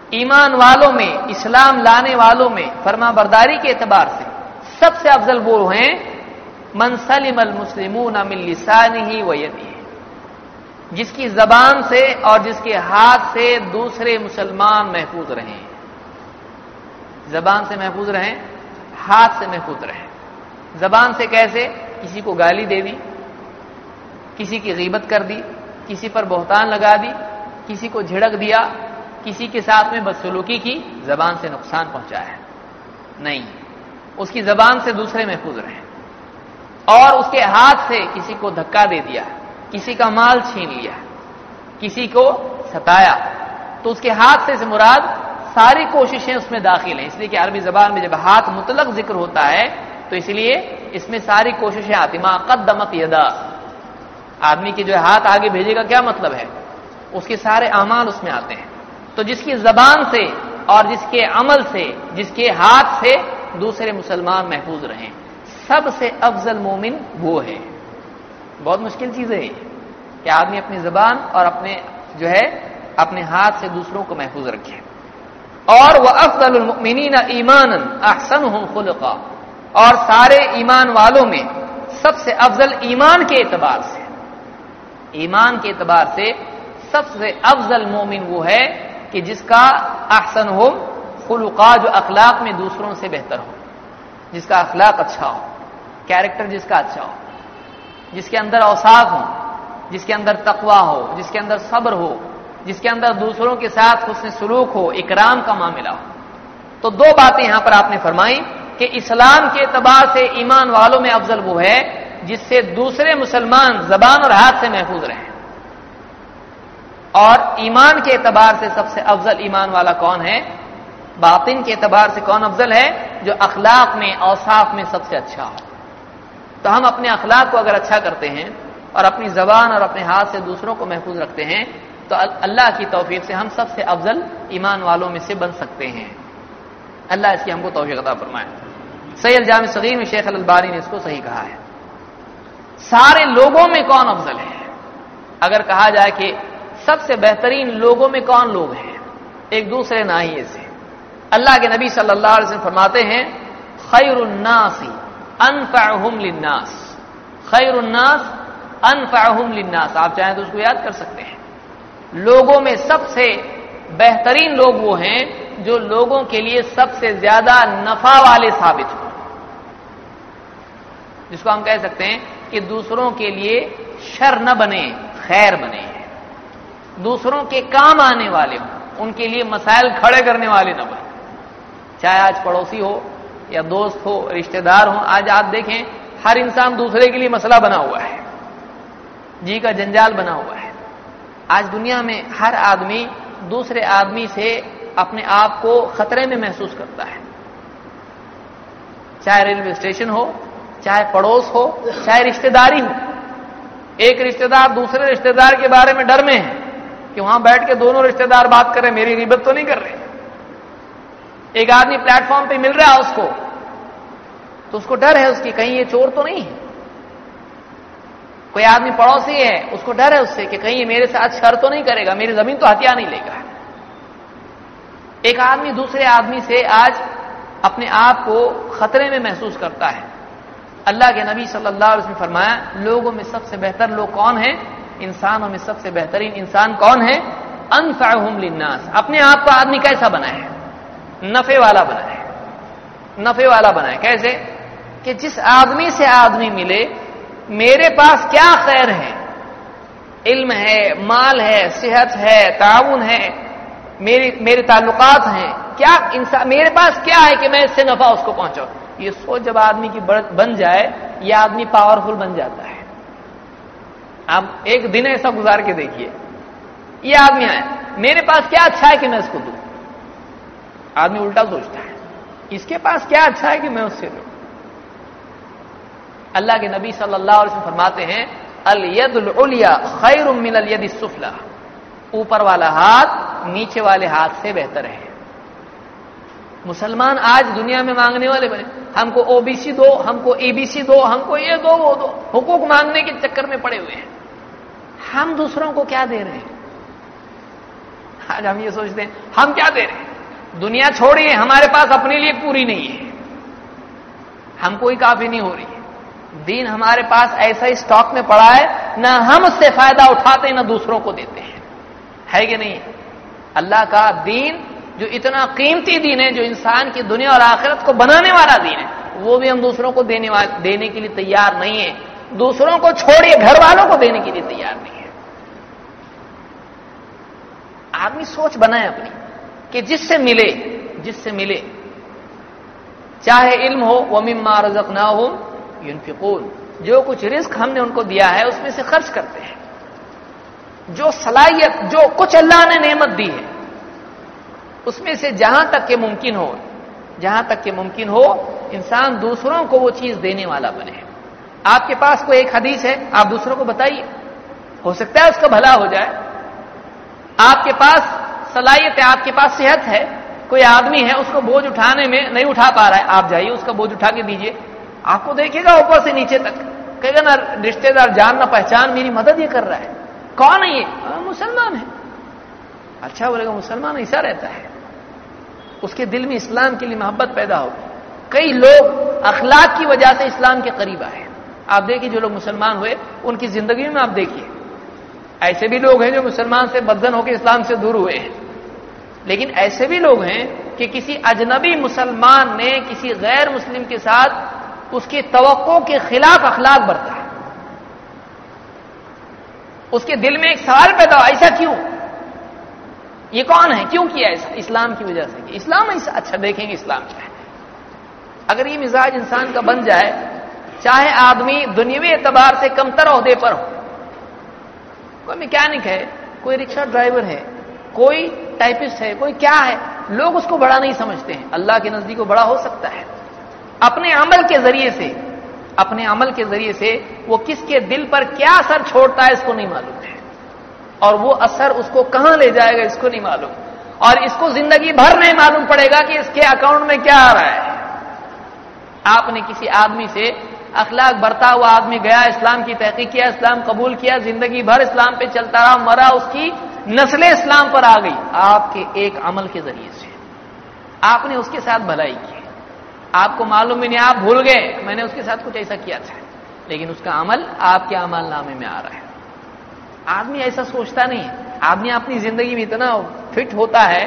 ایمان والوں میں، اسلام لانے والوں میں، فرما برداری کے اعتبار سے سب سے افضل وہ ہیں منسلم المسلمون من لسانه ويده جس کی زبان سے اور جس کے ہاتھ سے دوسرے مسلمان محفوظ رہیں۔ زبان سے محفوظ رہیں، ہاتھ سے محفوظ رہیں۔ زبان سے کیسے؟ کسی کو گالی دے دی، کسی کی غیبت کر دی، کسی پر بہتان لگا دی، کسی کو جھڑک دیا کسی کے ساتھ میں بدسلوکی کی زبان سے نقصان پہنچایا نہیں۔ اس کی زبان سے دوسرے محفوظ رہیں۔ اور اس کے ہاتھ سے کسی کو دھکا دے دیا، کسی کا مال چھین لیا، کسی کو ستایا، تو اس کے ہاتھ سے مراد ساری کوششیں اس میں داخل ہیں۔ اس لیے کہ عربی زبان میں جب ہاتھ مطلق ذکر ہوتا ہے، تو اس لیے اس میں ساری کوششیں آتی۔ ماں قدمت یدا۔ آدمی کے جو ہاتھ آگے بھیجے گا کیا مطلب ہے؟ اس کے سارے اعمال اس میں آتے ہیں۔ تو جس کی زبان سے اور جس کے عمل سے، جس کے ہاتھ سے دوسرے مسلمان محفوظ رہیں۔ سب سے افضل مومن وہ ہے۔ بہت مشکل چیز ہے کہ آدمی اپنی زبان اور اپنے جو ہے، اپنے ہاتھ سے دوسروں کو محفوظ رکھے۔ اور وہ افضل المؤمنین ایمان احسن ہوں خلقا۔ اور سارے ایمان والوں میں سب سے افضل ایمان کے اعتبار سے، ایمان کے اعتبار سے سب سے افضل مومن وہ ہے کہ جس کا احسن ہو خلقا جو اخلاق میں دوسروں سے بہتر ہو، جس کا اخلاق اچھا ہو، کیریکٹر جس کا اچھا ہو، جس کے اندر اوساف ہو جس کے اندر تقوا ہو، جس کے اندر صبر ہو، جس کے اندر دوسروں کے ساتھ حسن سلوک ہو، اکرام کا معاملہ ہو۔ تو دو باتیں یہاں پر آپ نے فرمائی کہ اسلام کے اعتبار سے ایمان والوں میں افضل وہ ہے جس سے دوسرے مسلمان زبان اور ہاتھ سے محفوظ رہیں۔ اور ایمان کے اعتبار سے سب سے افضل ایمان والا کون ہے؟ باطن کے اعتبار سے کون افضل ہے؟ جو اخلاق میں، اوصاف میں سب سے اچھا ہو۔ تو ہم اپنے اخلاق کو اگر اچھا کرتے ہیں اور اپنی زبان اور اپنے ہاتھ سے دوسروں کو محفوظ رکھتے ہیں، تو اللہ کی توفیق سے ہم سب سے افضل ایمان والوں میں سے بن سکتے ہیں۔ اللہ اس کی ہم کو توفیق عطا فرمائے۔ سید جامع صغیر میں شیخ الباری نے اس کو صحیح کہا ہے۔ سارے لوگوں میں کون افضل ہے؟ اگر کہا جائے کہ سب سے بہترین لوگوں میں کون لوگ ہیں؟ ایک دوسرے ناحیے سے۔ اللہ کے نبی صلی اللہ علیہ وسلم فرماتے ہیں، خیر الناس انفعهم للناس۔ خیر الناس انفعهم للناس۔ آپ چاہیں تو اس کو یاد کر سکتے ہیں۔ لوگوں میں سب سے بہترین لوگ وہ ہیں جو لوگوں کے لیے سب سے زیادہ نفع والے ثابت ہوں۔ جس کو ہم کہہ سکتے ہیں کہ دوسروں کے لیے شر نہ بنے، خیر بنے۔ دوسروں کے کام آنے والے ہوں۔ ان کے لیے مسائل کھڑے کرنے والے نہ بنے چاہے آج پڑوسی ہو یا دوست ہو، رشتہ دار ہو، آج آپ دیکھیں، ہر انسان دوسرے کے لیے مسئلہ بنا ہوا ہے۔ جی کا جنجال بنا ہوا ہے۔ آج دنیا میں ہر آدمی دوسرے آدمی سے اپنے آپ کو خطرے میں محسوس کرتا ہے۔ چاہے ریلوے اسٹیشن ہو، چاہے پڑوس ہو، چاہے رشتہ داری ہو۔ ایک رشتہ دار دوسرے رشتہ دار کے بارے میں ڈر میں ہے۔ کہ وہاں بیٹھ کے دونوں رشتہ دار بات کر رہے میری غیبت تو نہیں کر رہے۔ ایک آدمی پلیٹ فارم پہ مل رہا ہے اس کو، تو اس کو ڈر ہے اس کی، کہیں یہ چور تو نہیں ہے؟ کوئی آدمی پڑوسی ہے، اس کو ڈر ہے اس سے کہ کہیں یہ میرے ساتھ شر تو نہیں کرے گا، میری زمین تو ہتھیار نہیں لے گا۔ ایک آدمی دوسرے آدمی سے آج اپنے آپ کو خطرے میں محسوس کرتا ہے۔ اللہ کے نبی صلی اللہ علیہ وسلم فرمایا، لوگوں میں سب سے بہتر لوگ کون ہیں؟ انسانوں میں سب سے بہترین انسان کون ہے؟ انفعهم للناس۔ اپنے آپ کو آدمی کیسا بنائے؟ نفے والا بنائے۔ نفے والا بنائے۔ کیسے؟ کہ جس آدمی سے آدمی ملے، میرے پاس کیا خیر ہے؟ علم ہے، مال ہے، صحت ہے، تعاون ہے، میری، میرے تعلقات ہیں۔ کیا انسان میرے پاس کیا ہے کہ میں اس سے نفع اس کو پہنچاؤں؟ یہ سوچ جب آدمی کی بن جائے، یہ آدمی پاورفل بن جاتا ہے۔ آپ ایک دن ایسا گزار کے دیکھیے۔ یہ آدمی آئے میرے پاس کیا اچھا ہے کہ میں اس کو دوں؟ آدمی الٹا سوچتا ہے۔ اس کے پاس کیا اچھا ہے کہ میں اس سے دوں؟ اللہ کے نبی صلی اللہ علیہ وسلم فرماتے ہیں الید العلیا خیر من الید السفلا اوپر والا ہاتھ نیچے والے ہاتھ سے بہتر ہے۔ مسلمان آج دنیا میں مانگنے والے بنے۔ ہم کو او بی سی دو، ہم کو ای بی سی دو، ہم کو یہ دو، وہ دو۔ حقوق مانگنے کے چکر میں پڑے ہوئے ہیں۔ ہم دوسروں کو کیا دے رہے ہیں؟ آج ہم یہ سوچتے ہیں، ہم کیا دے رہے ہیں؟ دنیا چھوڑیے ہمارے پاس اپنے لیے پوری نہیں ہے۔ ہم کوئی کافی نہیں ہو رہی ہے۔ دین ہمارے پاس ایسا ہی اسٹاک میں پڑا ہے، نہ ہم اس سے فائدہ اٹھاتے ہیں نہ دوسروں کو دیتے ہیں۔ ہے کہ نہیں؟ اللہ کا دین جو اتنا قیمتی دین ہے، جو انسان کی دنیا اور آخرت کو بنانے والا دین ہے، وہ بھی ہم دوسروں کو دینے دینے کے لیے تیار نہیں ہے دوسروں کو چھوڑیے، گھر والوں کو دینے کے لیے تیار نہیں ہے آدمی سوچ بنائے اپنی کہ جس سے ملے، جس سے ملے۔ چاہے علم ہو وہ مما رزق نہ ہو ينفقون۔ جو کچھ رزق ہم نے ان کو دیا ہے، اس میں سے خرچ کرتے ہیں۔ جو صلاحیت، جو کچھ اللہ نے نعمت دی ہے اس میں سے جہاں تک کہ ممکن ہو، جہاں تک کہ ممکن ہو، انسان دوسروں کو وہ چیز دینے والا بنے۔ آپ کے پاس کوئی ایک حدیث ہے، آپ دوسروں کو بتائیے۔ ہو سکتا ہے اس کا بھلا ہو جائے۔ آپ کے پاس صلاحیت ہے، آپ کے پاس صحت ہے، کوئی آدمی ہے، اس کو بوجھ اٹھانے میں نہیں اٹھا پا رہا ہے، آپ جائیے، اس کا بوجھ اٹھا کے دیجیے۔ آپ کو دیکھے گا اوپر سے نیچے تک۔ کہے گا نا رشتے دار جان نہ پہچان، میری مدد یہ کر رہا ہے۔ کون ہے یہ؟ ہاں، مسلمان ہے۔ اچھا بولے گا مسلمان ایسا رہتا ہے۔ اس کے دل میں اسلام کے لیے محبت پیدا ہو کئی لوگ اخلاق کی وجہ سے اسلام کے قریب آئے آپ دیکھیے جو لوگ مسلمان ہوئے، ان کی زندگی میں آپ دیکھیے۔ ایسے بھی لوگ ہیں جو مسلمان سے بدن ہو کے اسلام سے دور ہوئے ہیں۔ لیکن ایسے بھی لوگ ہیں کہ کسی اجنبی مسلمان نے کسی غیر مسلم کے ساتھ اس کی توقع کے خلاف اخلاق برتا ہے۔ اس کے دل میں ایک سوال پیدا ہوا، ایسا کیوں؟ یہ کون ہے کیوں کیا ایسا اسلام کی وجہ سے؟ اسلام ایسا اچھا دیکھیں گے اسلام کیا ہے۔ اگر یہ مزاج انسان کا بن جائے، چاہے آدمی دنیوی اعتبار سے کمتر عہدے پر ہو، کوئی میکینک ہے، کوئی رکشا ڈرائیور ہے، کوئی ٹائپسٹ ہے، کوئی کیا ہے، لوگ اس کو بڑا نہیں سمجھتے ہیں۔ اللہ کے نزدیک کو بڑا ہو سکتا ہے۔ اپنے عمل کے ذریعے سے، اپنے عمل کے ذریعے سے وہ کس کے دل پر کیا اثر چھوڑتا ہے، اس کو نہیں معلوم ہے۔ اور وہ اثر اس کو کہاں لے جائے گا اس کو نہیں معلوم۔ اور اس کو زندگی بھر نہیں معلوم پڑے گا کہ اس کے اکاؤنٹ میں کیا آ رہا ہے۔ آپ نے کسی آدمی سے اخلاق برتا ہوا آدمی گیا، اسلام کی تحقیق کیا، اسلام قبول کیا، زندگی بھر اسلام پہ چلتا رہا، مرا، اس کی نسل اسلام پر آ گئی۔ آپ کے ایک عمل کے ذریعے سے۔ آپ نے اس کے ساتھ بھلائی کی۔ آپ کو معلوم بھی نہیں، آپ بھول گئے۔ میں نے اس کے ساتھ کچھ ایسا کیا تھا۔ لیکن اس کا عمل آپ کے عمل نامے میں آ رہا ہے۔ آدمی ایسا سوچتا نہیں آدمی اپنی زندگی میں اتنا فٹ ہوتا ہے،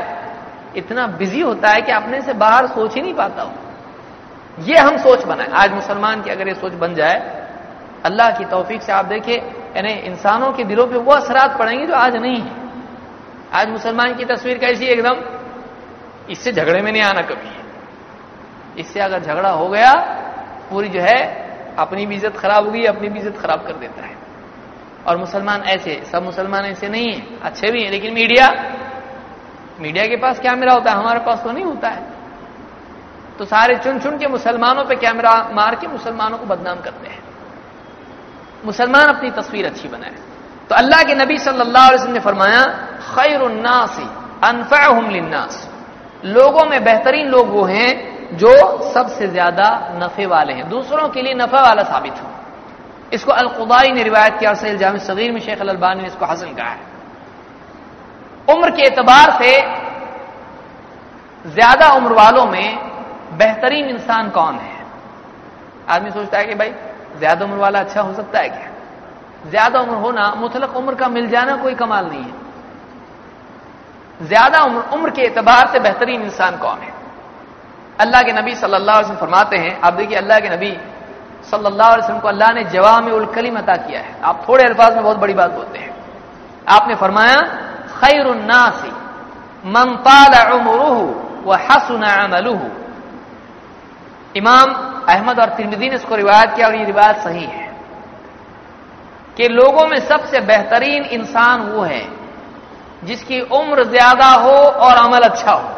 اتنا بزی ہوتا ہے کہ اپنے سے باہر سوچ ہی نہیں پاتا ہوں یہ ہم سوچ بنائیں۔ آج مسلمان کی اگر یہ سوچ بن جائے، اللہ کی توفیق سے آپ دیکھیں یعنی انسانوں کے دلوں پہ وہ اثرات پڑیں گے جو آج نہیں ہے آج مسلمان کی تصویر کیسی ایک دم اس سے جھگڑے میں نہیں آنا کبھی۔ اس سے اگر جھگڑا ہو گیا، پوری جو ہے، اپنی بھی عزت خراب ہوگی اپنی بھی عزت خراب کر دیتا ہے۔ اور مسلمان ایسے، سب مسلمان ایسے نہیں ہیں، اچھے بھی ہیں، لیکن میڈیا میڈیا کے پاس کیمرہ ہوتا ہے، ہمارے پاس تو نہیں ہوتا ہے۔ تو سارے چن چن کے مسلمانوں پہ کیمرہ مار کے مسلمانوں کو بدنام کرتے ہیں۔ مسلمان اپنی تصویر اچھی بنائے۔ تو اللہ کے نبی صلی اللہ علیہ وسلم نے فرمایا، خیر الناس انفعهم للناس۔ لوگوں میں بہترین لوگ وہ ہیں جو سب سے زیادہ نفے والے ہیں۔ دوسروں کے لیے نفع والا ثابت ہو۔ اس کو القدائی نے روایت کیا سیل جامع صغیر میں شیخ البانی نے اس کو حاصل کہا ہے۔ عمر کے اعتبار سے زیادہ عمر والوں میں بہترین انسان کون ہے؟ آدمی سوچتا ہے کہ بھائی زیادہ عمر والا اچھا ہو سکتا ہے کیا؟ زیادہ عمر ہونا مطلق عمر کا مل جانا کوئی کمال نہیں ہے۔ زیادہ عمر عمر کے اعتبار سے بہترین انسان کون ہے؟ اللہ کے نبی صلی اللہ علیہ وسلم فرماتے ہیں، آپ دیکھیے اللہ کے نبی صلی اللہ علیہ وسلم کو اللہ نے جوام الکلیم عطا کیا ہے۔ آپ تھوڑے الفاظ میں بہت بڑی بات بولتے ہیں۔ آپ نے فرمایا، خیر الناس من طال عمره وحسن عمله امام احمد اور ترمذی نے اس کو روایت کیا اور یہ روایت صحیح ہے کہ لوگوں میں سب سے بہترین انسان وہ ہے جس کی عمر زیادہ ہو اور عمل اچھا ہو۔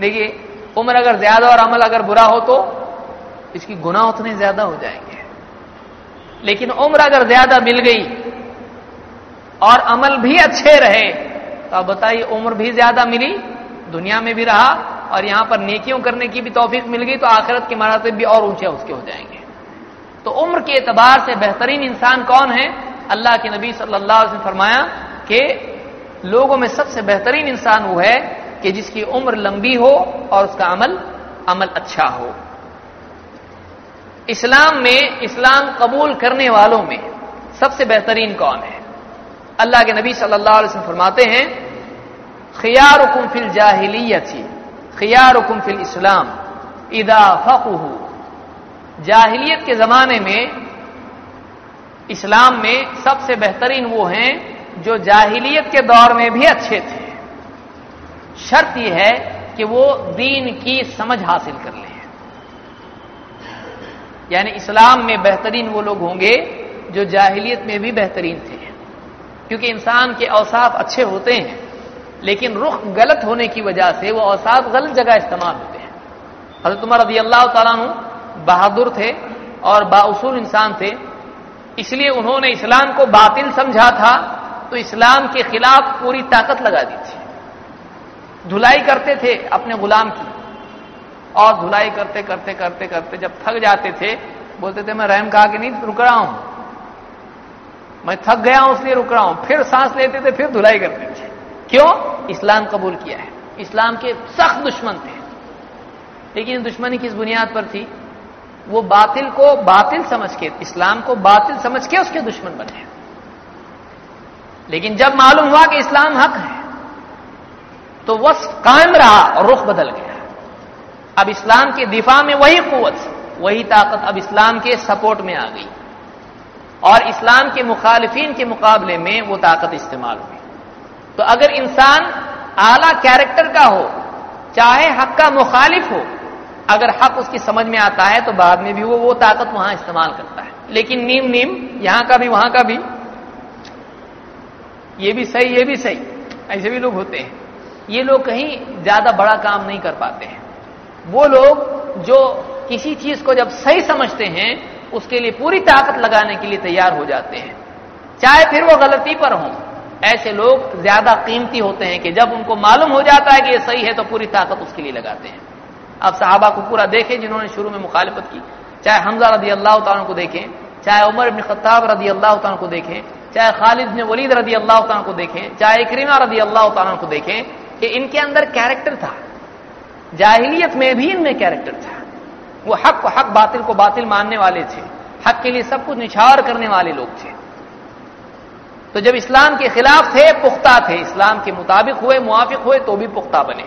دیکھیے، عمر اگر زیادہ اور عمل اگر برا ہو تو اس کی گناہ اتنے زیادہ ہو جائیں گے۔ لیکن عمر اگر زیادہ مل گئی اور عمل بھی اچھے رہے، تو آپ بتائیے عمر بھی زیادہ ملی، دنیا میں بھی رہا اور یہاں پر نیکیوں کرنے کی بھی توفیق مل گئی، تو آخرت کے مراتب بھی اور اونچے اس کے ہو جائیں گے۔ تو عمر کے اعتبار سے بہترین انسان کون ہے؟ اللہ کے نبی صلی اللہ علیہ وسلم فرمایا کہ لوگوں میں سب سے بہترین انسان وہ ہے کہ جس کی عمر لمبی ہو اور اس کا عمل عمل اچھا ہو۔ اسلام میں اسلام قبول کرنے والوں میں سب سے بہترین کون ہے؟ اللہ کے نبی صلی اللہ علیہ وسلم فرماتے ہیں خیار حکم فل جاہلیت خیار حکم فل اسلام ادا فخو جاہلیت کے زمانے میں اسلام میں سب سے بہترین وہ ہیں جو جاہلیت کے دور میں بھی اچھے تھے۔ شرط یہ ہے کہ وہ دین کی سمجھ حاصل کر لیں۔ یعنی اسلام میں بہترین وہ لوگ ہوں گے جو جاہلیت میں بھی بہترین تھے۔ کیونکہ انسان کے اوصاف اچھے ہوتے ہیں، لیکن رخ غلط ہونے کی وجہ سے وہ اوصاف غلط جگہ استعمال ہوتے ہیں۔ حضرت عمر رضی اللہ تعالیٰ عنہ بہادر تھے اور باصول انسان تھے، اس لیے انہوں نے اسلام کو باطل سمجھا تھا، تو اسلام کے خلاف پوری طاقت لگا دی تھی۔ دھلائی کرتے تھے اپنے غلام کی۔ اور دھلائی کرتے کرتے کرتے کرتے جب تھک جاتے تھے، بولتے تھے، میں رحم کہا کہ نہیں، رک رہا ہوں۔ میں تھک گیا ہوں، اس لیے رک رہا ہوں۔ پھر سانس لیتے تھے، پھر دھلائی کرتے تھے۔ کیوں؟ اسلام قبول کیا ہے۔ اسلام کے سخت دشمن تھے۔ لیکن دشمنی کس بنیاد پر تھی؟ وہ باطل کو باطل سمجھ کے، اسلام کو باطل سمجھ کے اس کے دشمن بنے۔ لیکن جب معلوم ہوا کہ اسلام حق ہے، تو وہ قائم رہا اور رخ بدل گیا۔ اب اسلام کے دفاع میں وہی قوت، وہی طاقت اب اسلام کے سپورٹ میں آ گئی۔ اور اسلام کے مخالفین کے مقابلے میں وہ طاقت استعمال ہوئی۔ تو اگر انسان اعلی کیریکٹر کا ہو، چاہے حق کا مخالف ہو، اگر حق اس کی سمجھ میں آتا ہے تو بعد میں بھی وہ وہ طاقت وہاں استعمال کرتا ہے۔ لیکن نیم نیم، یہاں کا بھی، وہاں کا بھی۔ یہ بھی صحیح، یہ بھی صحیح۔ ایسے بھی لوگ ہوتے ہیں۔ یہ لوگ کہیں زیادہ بڑا کام نہیں کر پاتے ہیں۔ وہ لوگ جو کسی چیز کو جب صحیح سمجھتے ہیں، اس کے لیے پوری طاقت لگانے کے لیے تیار ہو جاتے ہیں۔ چاہے پھر وہ غلطی پر ہوں، ایسے لوگ زیادہ قیمتی ہوتے ہیں کہ جب ان کو معلوم ہو جاتا ہے کہ یہ صحیح ہے تو پوری طاقت اس کے لیے لگاتے ہیں۔ اب صحابہ کو پورا دیکھیں جنہوں نے شروع میں مخالفت کی۔ چاہے حمزہ رضی اللہ تعالیٰ کو دیکھیں، چاہے عمر ابن خطاب رضی اللہ تعالیٰ کو دیکھیں، چاہے خالد بن ولید رضی اللہ تعالیٰ کو دیکھیں، چاہے اکریمہ رضی اللہ تعالیٰ کو دیکھیں کہ ان کے اندر کیریکٹر تھا۔ جاہلیت میں بھی ان میں کیریکٹر تھا وہ حق کو حق، باطل کو باطل ماننے والے تھے۔ حق کے لیے سب کچھ نچھاور کرنے والے لوگ تھے۔ تو جب اسلام کے خلاف تھے، پختہ تھے۔ اسلام کے مطابق ہوئے، موافق ہوئے، تو بھی پختہ بنے۔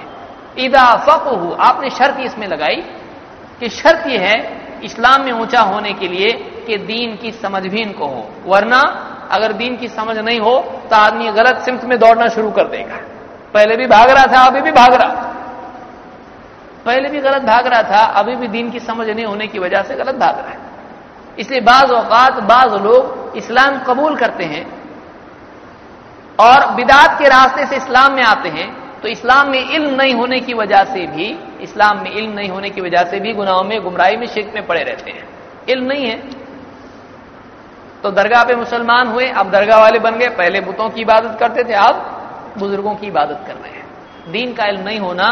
ادا فق ہو آپ نے شرط اس میں لگائی کہ شرط یہ ہے، اسلام میں اونچا ہونے کے لیے کہ دین کی سمجھ بھی ان کو ہو۔ ورنہ اگر دین کی سمجھ نہیں ہو، تو آدمی غلط سمت میں دوڑنا شروع کر دے گا۔ پہلے بھی بھاگ رہا تھا، ابھی بھی بھاگ رہا۔ پہلے بھی غلط بھاگ رہا تھا، ابھی بھی دین کی سمجھ نہیں ہونے کی وجہ سے غلط بھاگ رہا ہے۔ اس لیے بعض اوقات بعض لوگ اسلام قبول کرتے ہیں اور بدعت کے راستے سے اسلام میں آتے ہیں، تو اسلام میں علم نہیں ہونے کی وجہ سے بھی، اسلام میں علم نہیں ہونے کی وجہ سے بھی گناہوں میں، گمراہی میں شرک میں پڑے رہتے ہیں۔ علم نہیں ہے۔ تو درگاہ پہ مسلمان ہوئے، اب درگاہ والے بن گئے۔ پہلے بتوں کی عبادت کرتے تھے، اب بزرگوں کی عبادت کر رہے ہیں۔ دین کا علم نہیں ہونا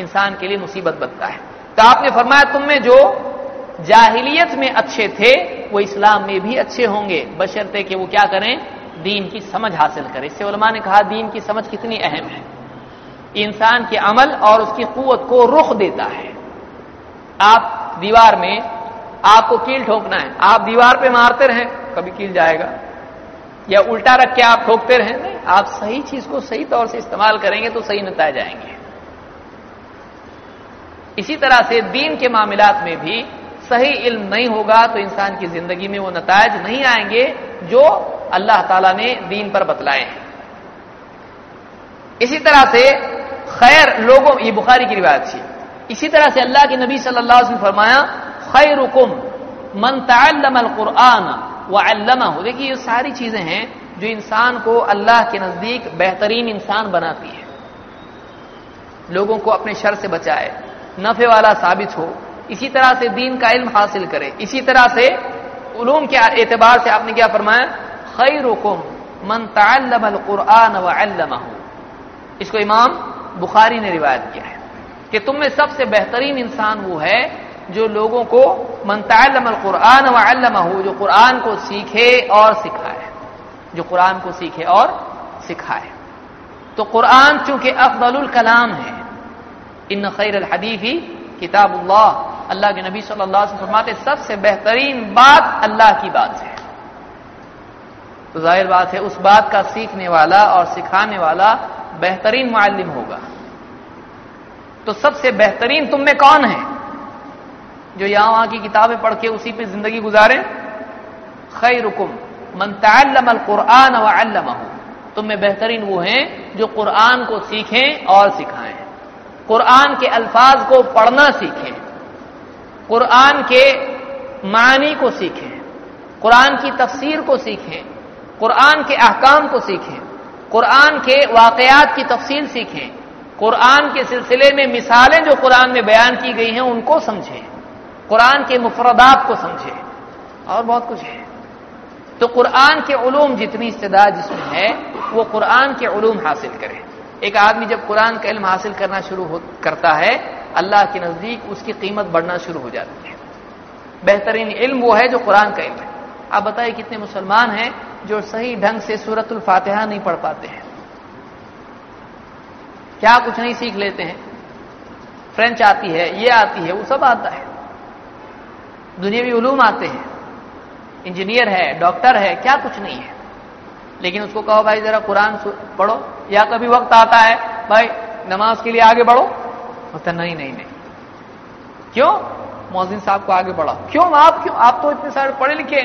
انسان کے لیے مصیبت بنتا ہے۔ تو آپ نے فرمایا تم میں جو جاہلیت میں اچھے تھے، وہ اسلام میں بھی اچھے ہوں گے۔ بشرطے کہ وہ کیا کریں؟ دین کی سمجھ حاصل کریں۔ اس سے علماء نے کہا، دین کی سمجھ کتنی اہم ہے۔ انسان کے عمل اور اس کی قوت کو رخ دیتا ہے۔ آپ دیوار میں، آپ کو کیل ٹھوکنا ہے۔ آپ دیوار پہ مارتے رہیں، کبھی کیل جائے گا۔ یا الٹا رکھ کے آپ ٹھوکتے رہیں۔ نہیں، آپ صحیح چیز کو صحیح طور سے استعمال کریں گے تو صحیح نتائج آئیں گے۔ اسی طرح سے دین کے معاملات میں بھی صحیح علم نہیں ہوگا تو انسان کی زندگی میں وہ نتائج نہیں آئیں گے جو اللہ تعالی نے دین پر بتلائے ہیں۔ اسی طرح سے خیر لوگوں، یہ بخاری کی روایت تھی۔ اسی طرح سے اللہ کے نبی صلی اللہ علیہ وسلم فرمایا خیر من تعلم القرآن وعلمه دیکھیے، یہ ساری چیزیں ہیں جو انسان کو اللہ کے نزدیک بہترین انسان بناتی ہے لوگوں کو اپنے شر سے بچائے۔ نفع والا ثابت ہو، اسی طرح سے دین کا علم حاصل کرے۔ اسی طرح سے علوم کے اعتبار سے آپ نے کیا فرمایا؟ خیر من تعلم القرآن وعلمه۔ اس کو امام بخاری نے روایت کیا ہے کہ تم میں سب سے بہترین انسان وہ ہے جو لوگوں کو من تعلم القرآن وعلمه، جو قرآن کو سیکھے اور سکھائے۔ جو قرآن کو سیکھے اور سکھائے۔ تو قرآن چونکہ افضل الکلام ہے ان خیر الحدیث کتاب اللہ۔ اللہ کے نبی صلی اللہ علیہ وسلم فرماتے سب سے بہترین بات اللہ کی بات ہے۔ تو ظاہر بات ہے، اس بات کا سیکھنے والا اور سکھانے والا بہترین معلم ہوگا۔ تو سب سے بہترین تم میں کون ہے؟ جو یہاں وہاں کی کتابیں پڑھ کے اسی پہ زندگی گزارے؟ خیرکم من تعلم القرآن وعلمہ تم میں بہترین وہ ہیں جو قرآن کو سیکھیں اور سکھائیں۔ قرآن کے الفاظ کو پڑھنا سیکھیں، قرآن کے معنی کو سیکھیں، قرآن کی تفسیر کو سیکھیں، قرآن کے احکام کو سیکھیں، قرآن کے واقعات کی تفصیل سیکھیں، قرآن کے سلسلے میں مثالیں جو قرآن میں بیان کی گئی ہیں ان کو سمجھیں، قرآن کے مفردات کو سمجھیں، اور بہت کچھ ہے۔ تو قرآن کے علوم جتنی استعداد جس میں ہے، وہ قرآن کے علوم حاصل کرے ایک آدمی جب قرآن کا علم حاصل کرنا شروع کرتا ہے، اللہ کے نزدیک اس کی قیمت بڑھنا شروع ہو جاتی ہے۔ بہترین علم وہ ہے جو قرآن کا علم ہے۔ آپ بتائیے کتنے مسلمان ہیں جو صحیح ڈھنگ سے سورت الفاتحہ نہیں پڑھ پاتے ہیں؟ کیا کچھ نہیں سیکھ لیتے ہیں؟ فرینچ آتی ہے، یہ آتی ہے، وہ سب آتا ہے۔ دنیاوی علوم آتے ہیں۔ انجینئر ہے، ڈاکٹر ہے، کیا کچھ نہیں ہے۔ لیکن اس کو کہو بھائی ذرا قرآن پڑھو۔ یا کبھی وقت آتا ہے، بھائی، نماز کے لیے آگے بڑھو۔ ہوتا نہیں نہیں نہیں۔ کیوں؟ موزن صاحب کو آگے بڑھاؤ۔ کیوں؟ آپ کیوں؟ آپ تو اتنے سارے پڑھے لکھے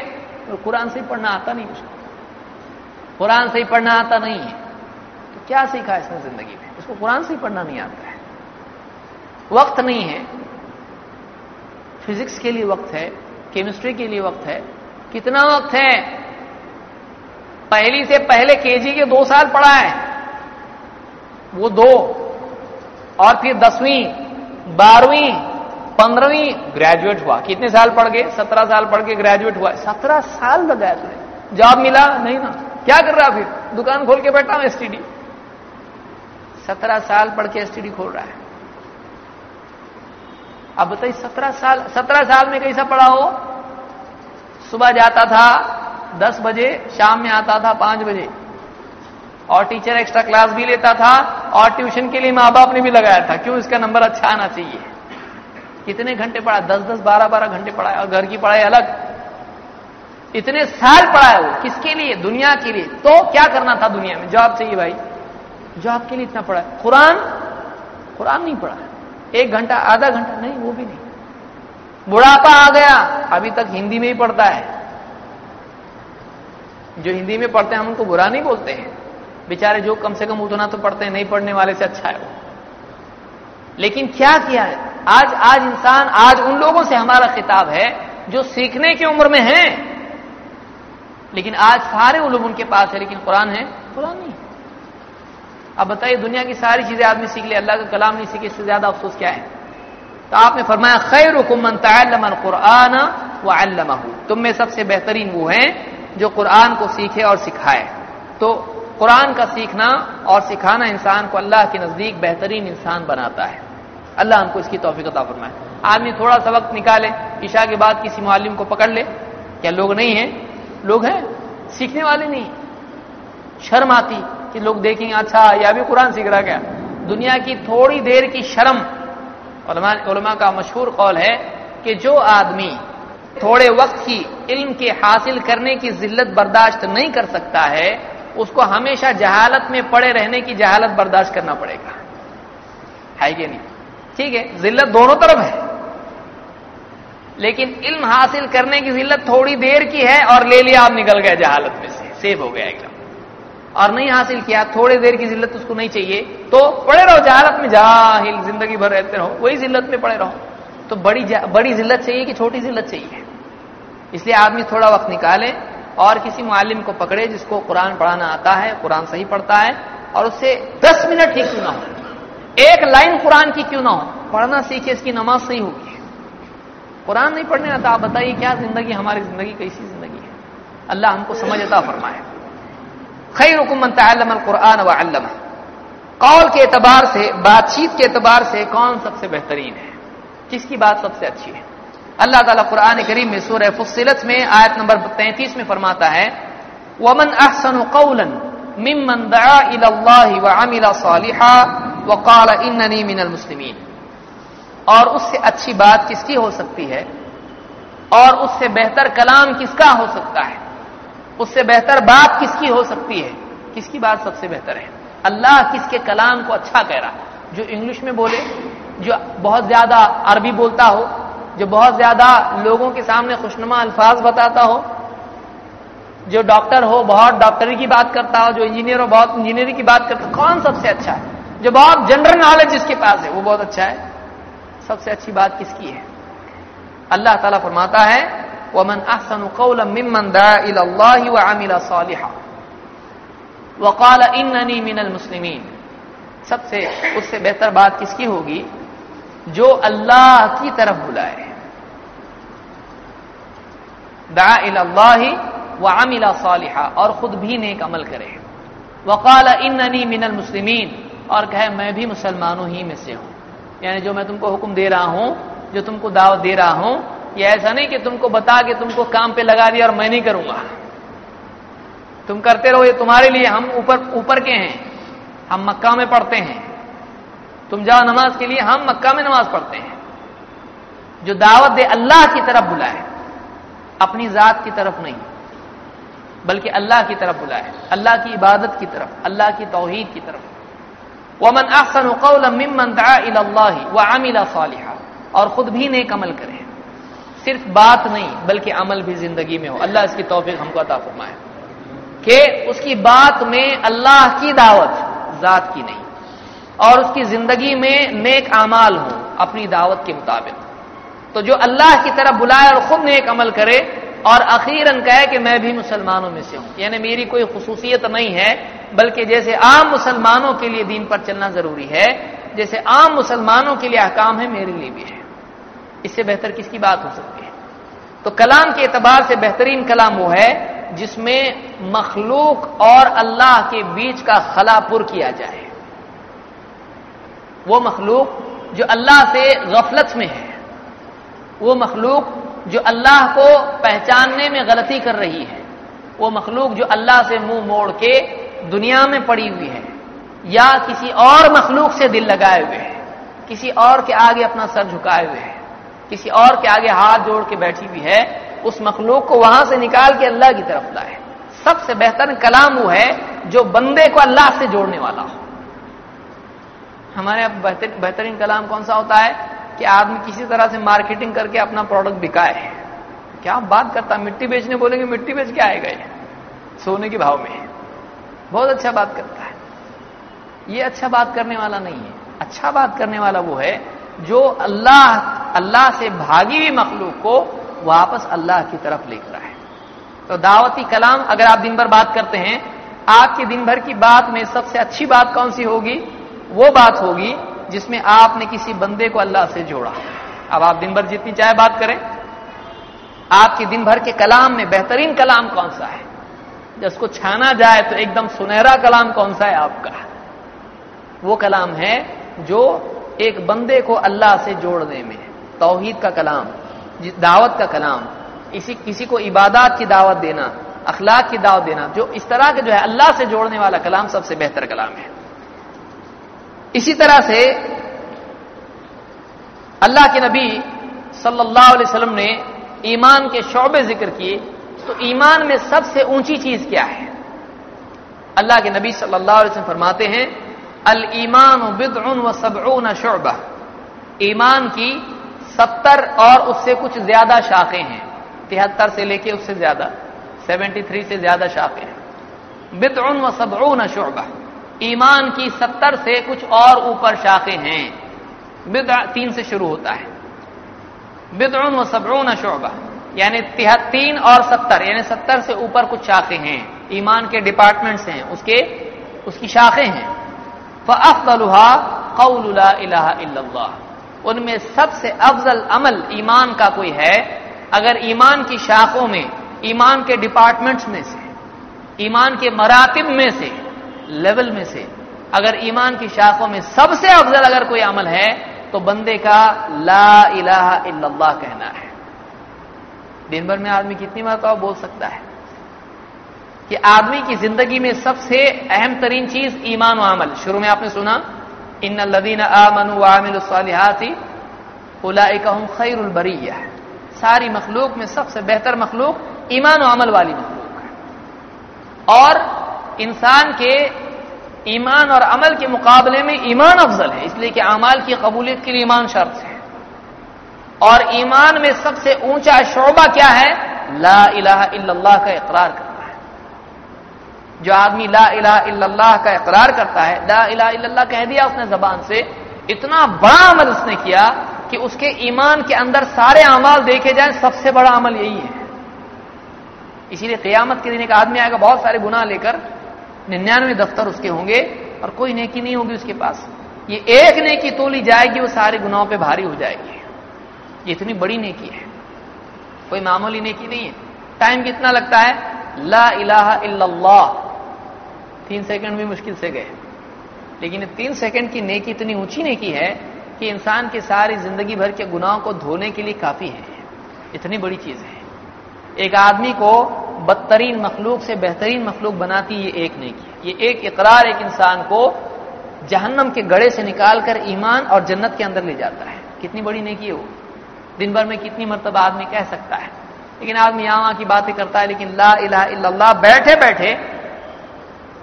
قرآن سے ہی پڑھنا آتا نہیں اس کو قرآن سے ہی پڑھنا آتا نہیں ہے۔ تو کیا سیکھا اس نے زندگی میں؟ اس کو قرآن سے ہی پڑھنا نہیں آتا ہے۔ وقت نہیں ہے۔ فزکس کے لیے وقت ہے، کیمسٹری کے لیے وقت ہے۔ کتنا وقت ہے؟ پہلی سے پہلے کے جی کے دو سال پڑھا ہے۔ وہ دو اور پھر دسویں، بارہویں، پندرہویں گریجویٹ ہوا۔ کتنے سال پڑھ گئے؟ سترہ سال پڑھ کے گریجویٹ ہوا۔ سترہ سال لگایا تمہیں جاب ملا نہیں نا۔ کیا کر رہا پھر؟ دکان کھول کے بیٹھا ہوں ایس ٹی ڈی سترہ سال پڑھ کے ایس ٹی ڈی کھول رہا ہے۔ اب بتائیے، سترہ سال سترہ سال میں کیسا پڑھا ہو صبح جاتا تھا، دس بجے، شام میں آتا تھا، پانچ بجے۔ اور ٹیچر ایکسٹرا کلاس بھی لیتا تھا اور ٹیوشن کے لیے ماں باپ نے بھی لگایا تھا۔ کیوں اس کا نمبر اچھا آنا چاہیے؟ کتنے گھنٹے پڑھا؟ دس دس بارہ بارہ گھنٹے پڑھایا۔ اور گھر کی پڑھائی الگ۔ اتنے سال پڑھا ہے وہ۔ کس کے لیے؟ دنیا کے لیے۔ تو کیا کرنا تھا دنیا میں؟ جاب چاہیے بھائی۔ جاب کے لیے اتنا پڑھا قرآن؟ قرآن نہیں پڑھا ایک گھنٹہ، آدھا گھنٹہ؟ نہیں، وہ بھی نہیں۔ بڑھاپا آ گیا۔ ابھی تک ہندی میں ہی پڑھتا ہے۔ جو ہندی میں پڑھتے ہیں، ہم ان کو برا نہیں بولتے ہیں۔ بےچارے جو کم سے کم اتنا تو پڑھتے ہیں، نہیں پڑھنے والے سے اچھا ہے وہ۔ لیکن کیا کیا ہے؟ آج آج انسان، آج ان لوگوں سے ہمارا خطاب ہے جو سیکھنے کی عمر میں ہیں۔ لیکن آج سارے علوم ان کے پاس ہے لیکن قرآن ہے۔ قرآن نہیں۔ اب بتائیے، دنیا کی ساری چیزیں آدمی سیکھ لے، اللہ کا کلام نہیں سیکھے، اس سے زیادہ افسوس کیا ہے؟ تو آپ نے فرمایا خیر حکمن تعلم القرآن و تم میں سب سے بہترین وہ ہیں جو قرآن کو سیکھے اور سکھائے۔ تو قرآن کا سیکھنا اور سکھانا انسان کو اللہ کے نزدیک بہترین انسان بناتا ہے۔ اللہ ہم کو اس کی توفیق عطا فرمائے۔ آدمی تھوڑا سا وقت نکالے، عشاء کے بعد کسی معلم کو پکڑ لے۔ کیا لوگ نہیں ہیں؟ لوگ ہیں، سیکھنے والے نہیں۔ شرم آتی کہ لوگ دیکھیں اچھا یا بھی قرآن سیکھ رہا کیا؟ دنیا کی تھوڑی دیر کی شرم۔ علماء علماء کا مشہور قول ہے کہ جو آدمی تھوڑے وقت کی علم کے حاصل کرنے کی ذلت برداشت نہیں کر سکتا ہے اس کو ہمیشہ جہالت میں پڑے رہنے کی جہالت برداشت کرنا پڑے گا۔ ہے کہ نہیں؟ ٹھیک ہے، ذلت دونوں طرف ہے۔ لیکن علم حاصل کرنے کی ذلت تھوڑی دیر کی ہے اور لے لیا آپ نکل گئے جہالت میں سے۔ سیو ہو گیا ایک دم۔ اور نہیں حاصل کیا، تھوڑی دیر کی ذلت اس کو نہیں چاہیے۔ تو پڑے رہو جہالت میں، جاہل زندگی بھر رہتے رہو، وہی ذلت میں پڑے رہو۔ تو بڑی بڑی ذلت چاہیے کہ چھوٹی ذلت چاہیے؟ اس لیے آدمی تھوڑا وقت نکالے اور کسی معلم کو پکڑے جس کو قرآن پڑھانا آتا ہے، قرآن صحیح پڑھتا ہے اور اس سے دس منٹ ہی کیوں نہ ہو؟ ایک لائن قرآن کی کیوں نہ ہو؟ پڑھنا سیکھے، اس کی نماز صحیح ہوگی۔ قرآن نہیں پڑھنے آتا، آپ بتائیے کیا زندگی، ہماری زندگی کیسی زندگی ہے؟ اللہ ہم کو سمجھ عطا فرمائے۔ خیر حکومت تعلم القرآن و علم قول کے اعتبار سے، بات چیت کے اعتبار سے کون سب سے بہترین ہے؟ کس کی بات سب سے اچھی ہے؟ اللہ تعالیٰ قرآن کریم میں سورہ فصلت میں آیت نمبر تینتیس میں فرماتا ہے، ومن احسن قولا ممن دعا الى الله وعمل صالحا وقال انني من المسلمين۔ اور اس سے اچھی بات کس کی ہو سکتی ہے؟ اور اس سے بہتر کلام کس کا ہو سکتا ہے؟ اس سے بہتر بات کس کی ہو سکتی ہے؟ کس کی بات سب سے بہتر ہے؟ اللہ کس کے کلام کو اچھا کہہ رہا جو انگلش میں بولے، جو بہت زیادہ عربی بولتا ہو جو بہت زیادہ لوگوں کے سامنے خوشنما الفاظ بتاتا ہو، جو ڈاکٹر ہو، بہت ڈاکٹری کی بات کرتا ہو، جو انجینئر ہو، بہت انجینئرنگ کی بات کرتا ہو، کون سب سے اچھا ہے؟ جو بہت جنرل نالج جس کے پاس ہے، وہ بہت اچھا ہے۔ سب سے اچھی بات کس کی ہے؟ اللہ تعالیٰ فرماتا ہے، ومن احسن قولا ممن دعا الى الله وعمل صالحا۔ وقال انني من المسلمين۔ سب سے، اس سے بہتر بات کس کی ہوگی؟ جو اللہ کی طرف بلائے۔ دعا الى الله وعمل صالحا، اور خود بھی نیک عمل کرے۔ وقال انني من المسلمين اور کہے، میں بھی مسلمانوں ہی میں سے ہوں۔ یعنی جو میں تم کو حکم دے رہا ہوں، جو تم کو دعوت دے رہا ہوں، یہ ایسا نہیں کہ تم کو بتا کے تم کو کام پہ لگا دیا اور میں نہیں کروں گا۔ تم کرتے رہو، یہ تمہارے لیے ہم اوپر اوپر کے ہیں۔ ہم مکہ میں پڑھتے ہیں۔ تم جاؤ نماز کے لیے، ہم مکہ میں نماز پڑھتے ہیں۔ جو دعوت دے اللہ کی طرف بلائے، اپنی ذات کی طرف نہیں، بلکہ اللہ کی طرف بلائے۔ اللہ کی عبادت کی طرف، اللہ کی توحید کی طرف۔ ومن احسن قولا ممن دعا الى الله وعمل صالحا۔ اور خود بھی نیک عمل کرے صرف بات نہیں، بلکہ عمل بھی زندگی میں ہو۔ اللہ اس کی توفیق ہم کو عطا فرمائے کہ اس کی بات میں اللہ کی دعوت، ذات کی نہیں۔ اور اس کی زندگی میں نیک اعمال ہوں، اپنی دعوت کے مطابق۔ تو جو اللہ کی طرف بلائے اور خود نیک عمل کرے، اور اخیراً کہے کہ میں بھی مسلمانوں میں سے ہوں۔ یعنی میری کوئی خصوصیت نہیں ہے، بلکہ جیسے عام مسلمانوں کے لیے دین پر چلنا ضروری ہے، جیسے عام مسلمانوں کے لیے احکام ہے میرے لیے بھی ہے اس سے بہتر کس کی بات ہو سکتی ہے؟ تو کلام کے اعتبار سے بہترین کلام وہ ہے جس میں مخلوق اور اللہ کے بیچ کا خلا پر کیا جائے۔ وہ مخلوق جو اللہ سے غفلت میں ہے۔ وہ مخلوق جو اللہ کو پہچاننے میں غلطی کر رہی ہے۔ وہ مخلوق جو اللہ سے منہ مو موڑ کے دنیا میں پڑی ہوئی ہے۔ یا کسی اور مخلوق سے دل لگائے ہوئے ہے۔ کسی اور کے آگے اپنا سر جھکائے ہوئے ہے۔ کسی اور کے آگے ہاتھ جوڑ کے بیٹھی ہوئی ہے۔ اس مخلوق کو وہاں سے نکال کے اللہ کی طرف لائے۔ سب سے بہتر کلام وہ ہے جو بندے کو اللہ سے جوڑنے والا ہو۔ ہمارے یہاں بہترین کلام کون سا ہوتا ہے کہ آدمی کسی طرح سے مارکیٹنگ کر کے اپنا پروڈکٹ بکائے۔ کیا بات کرتا مٹی بیچنے بولیں گے، مٹی بیچ کے آئے گا سونے کے بھاؤ میں۔ بہت اچھا بات کرتا ہے۔ یہ اچھا بات کرنے والا نہیں ہے۔ اچھا بات کرنے والا وہ ہے جو اللہ اللہ سے بھاگی ہوئی مخلوق کو واپس اللہ کی طرف لے کر آئے۔ تو دعوتی کلام، اگر آپ دن بھر بات کرتے ہیں آپ کے دن بھر کی بات میں سب سے اچھی بات کون سی ہوگی؟ وہ بات ہوگی جس میں آپ نے کسی بندے کو اللہ سے جوڑا۔ اب آپ دن بھر جتنی چاہے بات کریں۔ آپ کے دن بھر کے کلام میں بہترین کلام کون سا ہے؟ جب اس کو چھانا جائے تو ایک دم سنہرا کلام کون سا ہے آپ کا؟ وہ کلام ہے جو ایک بندے کو اللہ سے جوڑنے میں، توحید کا کلام دعوت کا کلام، اسی، کسی کو عبادات کی دعوت دینا، اخلاق کی دعوت دینا، جو اس طرح کے جو ہے اللہ سے جوڑنے والا کلام سب سے بہتر کلام ہے۔ اسی طرح سے اللہ کے نبی صلی اللہ علیہ وسلم نے ایمان کے شعبے ذکر کیے، تو ایمان میں سب سے اونچی چیز کیا ہے؟ اللہ کے نبی صلی اللہ علیہ وسلم فرماتے ہیں المان و سبعون شعبہ۔ ایمان کی ستر اور اس سے کچھ زیادہ شاخیں ہیں۔ تہتر سے لے کے اس سے زیادہ، سیونٹی تھری سے زیادہ شاخیں ہیں۔ بدعن و سبعون شعبہ۔ ایمان کی ستر سے کچھ اور اوپر شاخیں ہیں۔ بدع تین سے شروع ہوتا ہے۔ بدعن و سبعون شعبہ یعنی تین اور ستر یعنی ستر سے اوپر کچھ شاخیں ہیں۔ ایمان کے ڈپارٹمنٹس ہیں، اس کے، اس کی شاخیں ہیں۔ فافضلها قول لا الہ الا اللہ ان میں سب سے افضل عمل ایمان کا کوئی ہے؟ اگر ایمان کی شاخوں میں، ایمان کے ڈپارٹمنٹس میں سے، ایمان کے مراتب میں سے لیول میں سے اگر ایمان کی شاخوں میں سب سے افضل اگر کوئی عمل ہے، تو بندے کا لا الہ الا اللہ کہنا ہے۔ دن بھر میں آدمی کتنی مرتبہ بول سکتا ہے کہ آدمی کی زندگی میں سب سے اہم ترین چیز ایمان و عمل۔ شروع میں آپ نے سنا، ان الدین امن عامل الصالحات الاکم خیر البریہ ساری مخلوق میں سب سے بہتر مخلوق ایمان و عمل والی مخلوق ہے۔ اور انسان کے ایمان اور عمل کے مقابلے میں ایمان افضل ہے، اس لیے کہ اعمال کی قبولیت کے لیے ایمان شرط ہے۔ اور ایمان میں سب سے اونچا شعبہ کیا ہے؟ لا الہ الا اللہ کا اقرار کرنا ہے۔ جو آدمی لا الہ الا اللہ کا اقرار کرتا ہے، لا الہ الا اللہ کہہ دیا اس نے زبان سے، اتنا بڑا عمل اس نے کیا کہ اس کے ایمان کے اندر سارے اعمال دیکھے جائیں، سب سے بڑا عمل یہی ہے۔ اسی لیے قیامت کے دن ایک آدمی آئے گا، بہت سارے گناہ لے کر ننانوے دفتر اس کے ہوں گے اور کوئی نیکی نہیں ہوگی اس کے پاس۔ یہ ایک نیکی تو لی جائے گی، وہ سارے گناہوں پہ بھاری ہو جائے گی۔ یہ اتنی بڑی نیکی ہے۔ کوئی معمولی نیکی نہیں ہے۔ ٹائم کتنا لگتا ہے؟ لا الہ الا اللہ۔ تین سیکنڈ بھی مشکل سے گئے۔ لیکن تین سیکنڈ کی نیکی اتنی اونچی نیکی ہے کہ انسان کی ساری زندگی بھر کے گناہوں کو دھونے کے لیے کافی ہے۔ اتنی بڑی چیز ہے۔ ایک آدمی کو بدترین مخلوق سے بہترین مخلوق بناتی یہ ایک نیکی یہ ایک اقرار ایک انسان کو جہنم کے گڑے سے نکال کر ایمان اور جنت کے اندر لے جاتا ہے۔ کتنی بڑی نیکی ہے وہ۔ دن بھر میں کتنی مرتبہ آدمی کہہ سکتا ہے۔ لیکن آدمی یہاں کی باتیں کرتا ہے، لیکن لا الہ الا اللہ، بیٹھے بیٹھے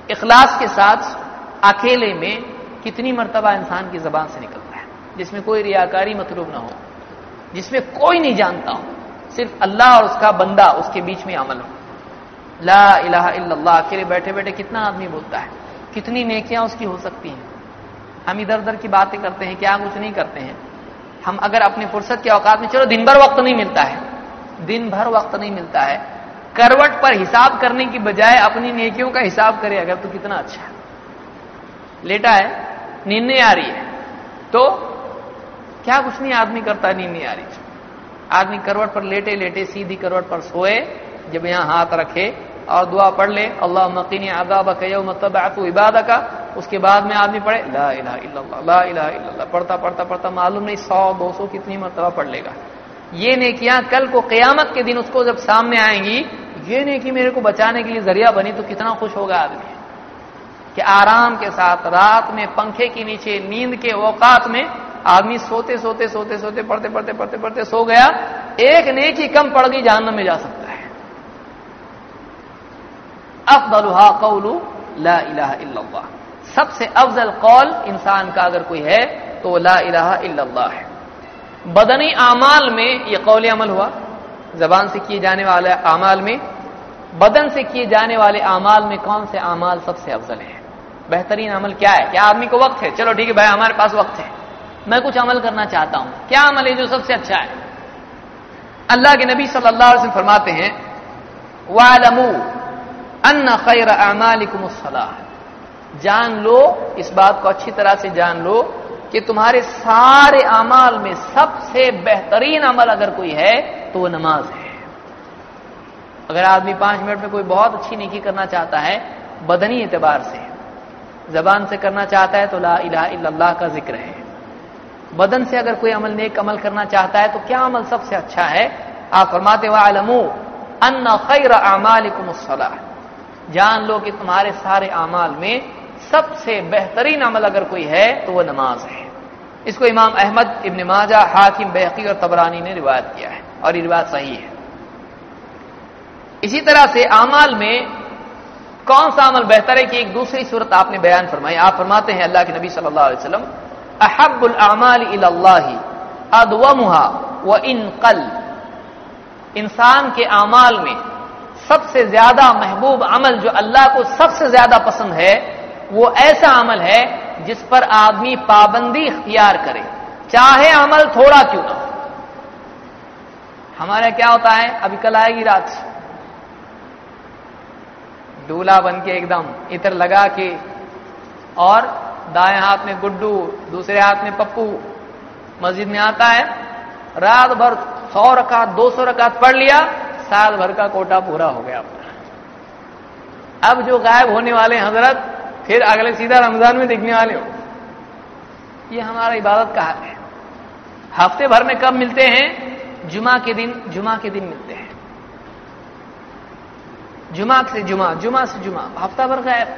اخلاص کے ساتھ اکیلے میں کتنی مرتبہ انسان کی زبان سے نکلتا ہے۔ جس میں کوئی ریاکاری مطلوب نہ ہو، جس میں کوئی نہیں جانتا ہو۔ صرف اللہ اور اس کا بندہ اس کے بیچ میں عمل ہو۔ لا الہ الا اللہ، اکیلے بیٹھے بیٹھے کتنا آدمی بولتا ہے؟ کتنی نیکیاں اس کی ہو سکتی ہیں؟ ہم ادھر ادھر کی باتیں کرتے ہیں، کیا کچھ نہیں کرتے ہیں۔ ہم اگر اپنی فرصت کے اوقات میں، چلو دن بھر وقت نہیں ملتا ہے۔ دن بھر وقت نہیں ملتا ہے۔ کروٹ پر حساب کرنے کی بجائے اپنی نیکیوں کا حساب کرے، اگر تو کتنا اچھا ہے۔ لیٹا ہے نیند نہیں آ رہی ہے۔ تو کیا کچھ نہیں، آدمی کرتا نیند نہیں آ رہی آدمی کروٹ پر لیٹے لیٹے، سیدھی کروٹ پر سوئے، جب یہاں ہاتھ رکھے اور دعا پڑھ لے اللہ مقینی آداب عبادہ کا اس کے بعد میں آدمی پڑھے، لا الہ الا اللہ، لا الہ الا اللہ، پڑھتا پڑھتا پڑھتا معلوم نہیں، سو، دو سو کتنی مرتبہ پڑھ لے گا۔ یہ نیکیاں کل کو قیامت کے دن اس کو جب سامنے آئیں گی، یہ نیکی میرے کو بچانے کے لیے ذریعہ بنی تو کتنا خوش ہوگا آدمی۔ کہ آرام کے ساتھ رات میں پنکھے کے نیچے، نیند کے اوقات میں آدمی سوتے سوتے سوتے سوتے پڑھتے پڑھتے پڑھتے پڑھتے سو گیا، ایک نیکی کم پڑ گئی، جہنم میں جا سکتا ہے۔ افضلها قول لا الہ الا اللہ۔ سب سے افضل قول انسان کا اگر کوئی ہے تو لا الہ الا اللہ ہے۔ بدنی اعمال میں یہ قول عمل ہوا۔ زبان سے کیے جانے والے اعمال میں، بدن سے کیے جانے والے اعمال میں کون سے اعمال سب سے افضل ہیں؟ بہترین عمل کیا ہے؟ کیا آدمی کو وقت ہے؟ چلو ٹھیک ہے بھائی، ہمارے پاس وقت ہے۔ میں کچھ عمل کرنا چاہتا ہوں۔ کیا عمل ہے جو سب سے اچھا ہے؟ اللہ کے نبی صلی اللہ علیہ وسلم فرماتے ہیں ان خیر اعمالکم الصلاح جان لو، اس بات کو اچھی طرح سے جان لو کہ تمہارے سارے اعمال میں سب سے بہترین عمل اگر کوئی ہے تو وہ نماز ہے۔ اگر آدمی پانچ منٹ میں کوئی بہت اچھی نیکی کرنا چاہتا ہے، بدنی اعتبار سے، زبان سے کرنا چاہتا ہے تو لا الہ الا اللہ کا ذکر ہے۔ بدن سے اگر کوئی عمل نیک عمل کرنا چاہتا ہے تو کیا عمل سب سے اچھا ہے؟ آپ فرماتے ان خیر اعمالکم الصلاح۔ جان لو کہ تمہارے سارے اعمال میں سب سے بہترین عمل اگر کوئی ہے تو وہ نماز ہے۔ اس کو امام احمد، ابن ماجہ، حاکم بحقی اور تبرانی نے روایت کیا ہے اور یہ روایت صحیح ہے۔ اسی طرح سے اعمال میں کون سا عمل بہتر ہے کہ ایک دوسری صورت آپ نے بیان فرمائی؟ آپ فرماتے ہیں، اللہ کے نبی صلی اللہ علیہ وسلم احب الاعمال الى اللہ ادومها وان قل. انسان کے اعمال میں سب سے زیادہ محبوب عمل جو اللہ کو سب سے زیادہ پسند ہے، وہ ایسا عمل ہے جس پر آدمی پابندی اختیار کرے۔ چاہے عمل تھوڑا کیوں نہ ہو۔ ہمارے کیا ہوتا ہے؟ ابھی کل آئے گی رات۔ ڈولا بن کے ایک دم اتر لگا کے اور دائیں ہاتھ میں گڈو، دوسرے ہاتھ میں پپو۔ مسجد میں آتا ہے، رات بھر سو رکعت، دو سو رکعت پڑھ لیا، سال بھر کا کوٹا پورا ہو گیا۔ اپنا اب جو غائب ہونے والے حضرت، پھر اگلے سیدھا رمضان میں دیکھنے والے ہو یہ ہمارا عبادت کا حق ہے۔ ہفتے بھر میں کب ملتے ہیں؟ جمعہ کے دن، جمعہ کے دن ملتے ہیں۔ جمعہ سے جمعہ جمعہ سے جمعہ، ہفتہ بھر غائب۔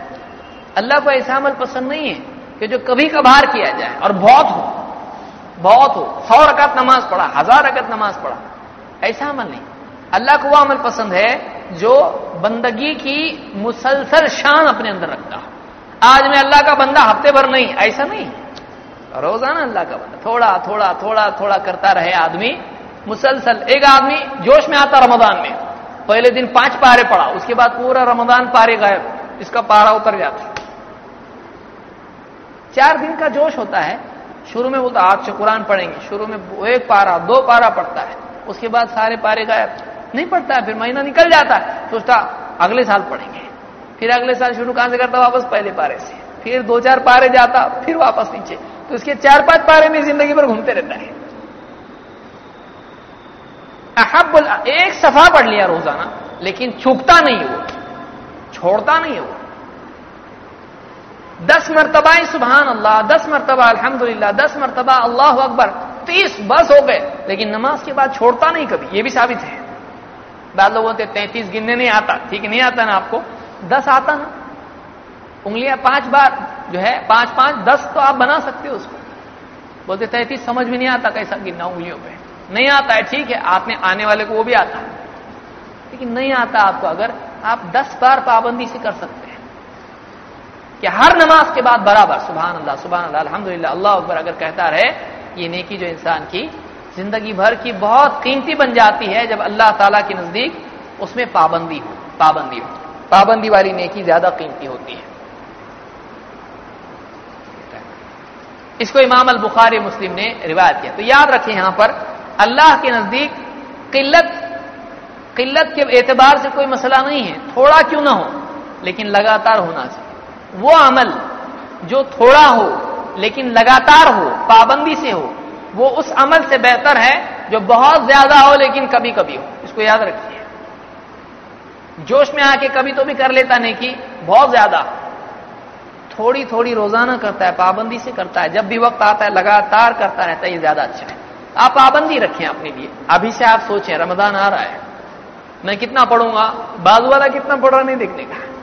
اللہ کو ایسا عمل پسند نہیں ہے۔ کہ جو کبھی کبھار کیا جائے اور بہت ہو بہت ہو۔ سو رکعت نماز پڑھا، ہزار رکعت نماز پڑھا۔ ایسا عمل نہیں۔ اللہ کو وہ عمل پسند ہے جو بندگی کی مسلسل شان اپنے اندر رکھتا آج میں اللہ کا بندہ ہفتے بھر نہیں، ایسا نہیں۔ روزانہ اللہ کا بندہ، تھوڑا تھوڑا تھوڑا تھوڑا کرتا رہے آدمی۔ مسلسل ایک آدمی جوش میں آتا رمضان میں۔ پہلے دن پانچ پارے پڑا اس کے بعد پورا رمضان پارے غائب، اس کا پارا اتر جاتا۔ چار دن کا جوش ہوتا ہے، شروع میں بولتا آج سے قرآن پڑھیں گے، شروع میں ایک پارا دو پارا پڑتا ہے، اس کے بعد سارے پارے غائب نہیں پڑتا ہے پھر مہینہ نکل جاتا ہے سوچتا اگلے سال پڑھیں گے۔ پھر اگلے سال شروع کہاں سے کرتا، واپس پہلے پارے سے۔ پھر دو چار پارے جاتا، پھر واپس نیچے۔ تو اس کے چار پانچ پارے میں زندگی پر گھومتے رہتا ہے۔ احب ایک صفحہ پڑھ لیا روزانہ، لیکن چھپتا نہیں وہ، چھوڑتا نہیں وہ۔ دس مرتبہ سبحان اللہ، دس مرتبہ الحمد دس مرتبہ، اللہ اکبر، تیس بس ہو گئے، لیکن نماز کے بعد چھوڑتا نہیں کبھی، یہ بھی ثابت ہے۔ بعض لوگوں سے تینتیس گننے نہیں آتا، ٹھیک نہیں آتا نا آپ کو، دس آتا نا۔ انگلیاں پانچ بار جو ہے، پانچ پانچ، دس تو آپ بنا سکتے ہو اس کو۔ بولتے تینتیس سمجھ میں نہیں آتا کیسا گننا انگلیوں پہ۔ نہیں آتا ہے، ٹھیک ہے، آپ نے آنے والے کو وہ بھی آتا ہے۔ لیکن نہیں آتا آپ کو، اگر آپ دس بار پابندی سے کر سکتے ہیں۔ کہ ہر نماز کے بعد برابر، سبحان اللہ سبحان اللہ الحمد للہ اللہ اکبر اگر کہتا رہے، یہ نیکی جو انسان کی زندگی بھر کی بہت قیمتی بن جاتی ہے جب اللہ تعالیٰ کے نزدیک اس میں پابندی ہو پابندی ہو۔ پابندی والی نیکی زیادہ قیمتی ہوتی ہے۔ اس کو امام البخاری مسلم نے روایت کیا۔ تو یاد رکھیں یہاں پر، اللہ کے نزدیک قلت قلت کے اعتبار سے کوئی مسئلہ نہیں ہے۔ تھوڑا کیوں نہ ہو، لیکن لگاتار ہونا چاہیے۔ وہ عمل جو تھوڑا ہو لیکن لگاتار ہو، پابندی سے ہو، وہ اس عمل سے بہتر ہے جو بہت زیادہ ہو لیکن کبھی کبھی ہو۔ اس کو یاد رکھیے۔ جوش میں آ کے کبھی تو بھی کر لیتا نہیں کہ بہت زیادہ۔ تھوڑی تھوڑی روزانہ کرتا ہے، پابندی سے کرتا ہے۔ جب بھی وقت آتا ہے، لگاتار کرتا رہتا ہے، یہ زیادہ اچھا ہے۔ آپ پابندی رکھیں اپنے لیے۔ ابھی سے آپ سوچیں، رمضان آ رہا ہے۔ میں کتنا پڑھوں گا؟ بازو والا کتنا پڑھ رہا نہیں دیکھنے کا۔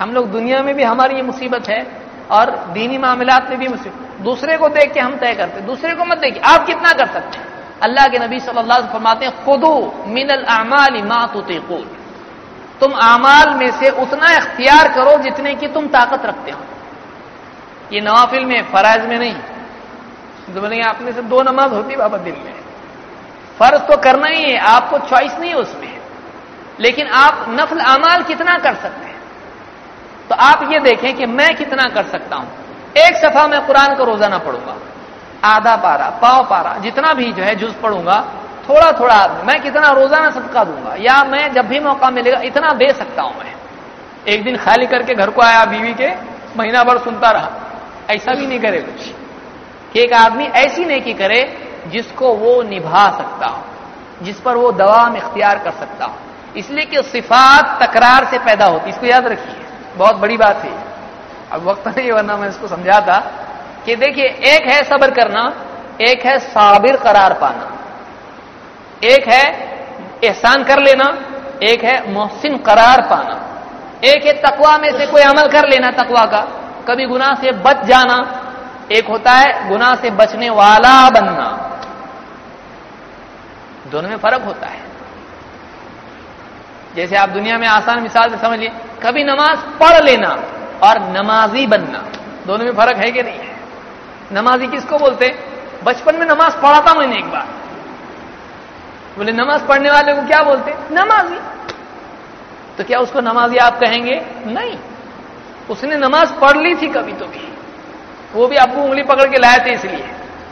ہم لوگ دنیا میں بھی ہماری یہ مصیبت ہے اور دینی معاملات میں بھی مصیبت دوسرے کو دیکھ کے ہم طے کرتے دوسرے کو مت دیکھیے آپ کتنا کر سکتے ہیں؟ اللہ کے نبی صلی اللہ علیہ فرماتے ہیں، خودو من الاعمال ما تطیقون۔ تم اعمال میں سے اتنا اختیار کرو جتنے کی تم طاقت رکھتے ہو۔ یہ نوافل میں، فرائض میں نہیں۔ بولیں آپ میں سے دو نماز ہوتی بابا دل میں۔ فرض تو کرنا ہی ہے، آپ کو چوائس نہیں ہے اس میں۔ لیکن آپ نفل اعمال کتنا کر سکتے ہیں؟ تو آپ یہ دیکھیں کہ میں کتنا کر سکتا ہوں۔ ایک صفحہ میں قرآن کو روزانہ پڑھوں گا۔ آدھا پارا پاؤ پارا جتنا بھی جو ہے جز پڑھوں گا، تھوڑا تھوڑا میں کتنا روزانہ صدقہ دوں گا؟ یا میں جب بھی موقع ملے گا، اتنا دے سکتا ہوں میں۔ ایک دن خالی کر کے گھر کو آیا بیوی کے، مہینہ بھر سنتا رہا۔ ایسا بھی نہیں کرے کچھ۔ کہ ایک آدمی ایسی نیکی کرے جس کو وہ نبھا سکتا ہو، جس پر وہ دوام اختیار کر سکتا ہو۔ اس لیے کہ صفات تکرار سے پیدا ہوتی، اس کو یاد رکھیے۔ بہت بڑی بات ہے اب وقت نہیں ورنہ میں اس کو سمجھا تھا کہ دیکھیے، ایک ہے صبر کرنا، ایک ہے صابر قرار پانا۔ ایک ہے احسان کر لینا، ایک ہے محسن قرار پانا۔ ایک ہے تقوا میں سے کوئی عمل کر لینا تقوا کا۔ کبھی گناہ سے بچ جانا، ایک ہوتا ہے گناہ سے بچنے والا بننا۔ دونوں میں فرق ہوتا ہے۔ جیسے آپ دنیا میں آسان مثال سے سمجھ لیے کبھی نماز پڑھ لینا اور نمازی بننا، دونوں میں فرق ہے کہ نہیں؟ ہے نمازی کس کو بولتے؟ بچپن میں نماز پڑھا تھا میں نے ایک بار۔ بولے، نماز پڑھنے والے کو کیا بولتے؟ نمازی۔ تو کیا اس کو نمازی آپ کہیں گے؟ نہیں۔ اس نے نماز پڑھ لی تھی کبھی تو بھی۔ وہ بھی آپ کو انگلی پکڑ کے لائے تھے اس لیے۔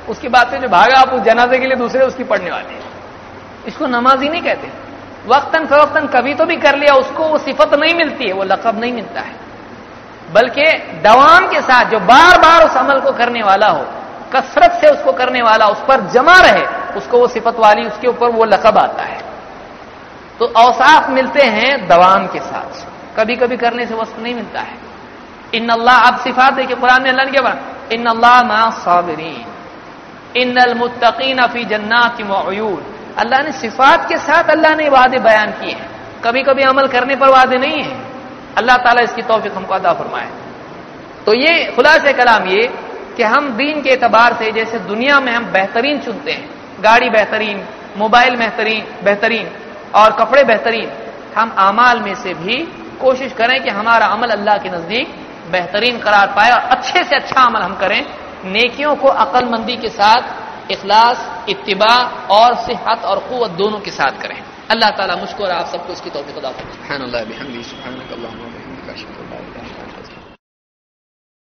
اس کی بات سے جو بھاگا آپ اس جنازے کے لیے دوسرے اس کی پڑھنے والے اس کو نمازی نہیں کہتے۔ وقتاً فوقتاً کبھی تو بھی کر لیا، اس کو وہ صفت نہیں ملتی ہے، وہ لقب نہیں ملتا ہے۔ بلکہ دوام کے ساتھ جو بار بار اس عمل کو کرنے والا ہو، کثرت سے اس کو کرنے والا، اس پر جمع رہے، اس کو وہ صفت والی، اس کے اوپر وہ لقب آتا ہے۔ تو اوساف ملتے ہیں دوام کے ساتھ۔ کبھی کبھی کرنے سے وسط نہیں ملتا ہے۔ ان اللہ، اب صفات دیکھیے قرآن نے اللہ نے کیا بنا؟ ان اللہ ما صابرین۔ ان المتقین فی جنات وعیون اللہ نے صفات کے ساتھ اللہ نے وعدے بیان کیے ہیں۔ کبھی کبھی عمل کرنے پر وعدے نہیں ہیں۔ اللہ تعالیٰ اس کی توفیق ہم کو ادا فرمائے۔ تو یہ خلاص کلام یہ کہ ہم دین کے اعتبار سے جیسے دنیا میں ہم بہترین چنتے ہیں، گاڑی بہترین، موبائل بہترین بہترین اور کپڑے بہترین، ہم اعمال میں سے بھی کوشش کریں کہ ہمارا عمل اللہ کے نزدیک بہترین قرار پائے اور اچھے سے اچھا عمل ہم کریں۔ نیکیوں کو عقل مندی کے ساتھ اخلاص، اتباع اور صحت اور قوت دونوں کے ساتھ کریں۔ اللہ تعالیٰ مجھ کو اور آپ سب کو اس کی توفیق سبحان اللہ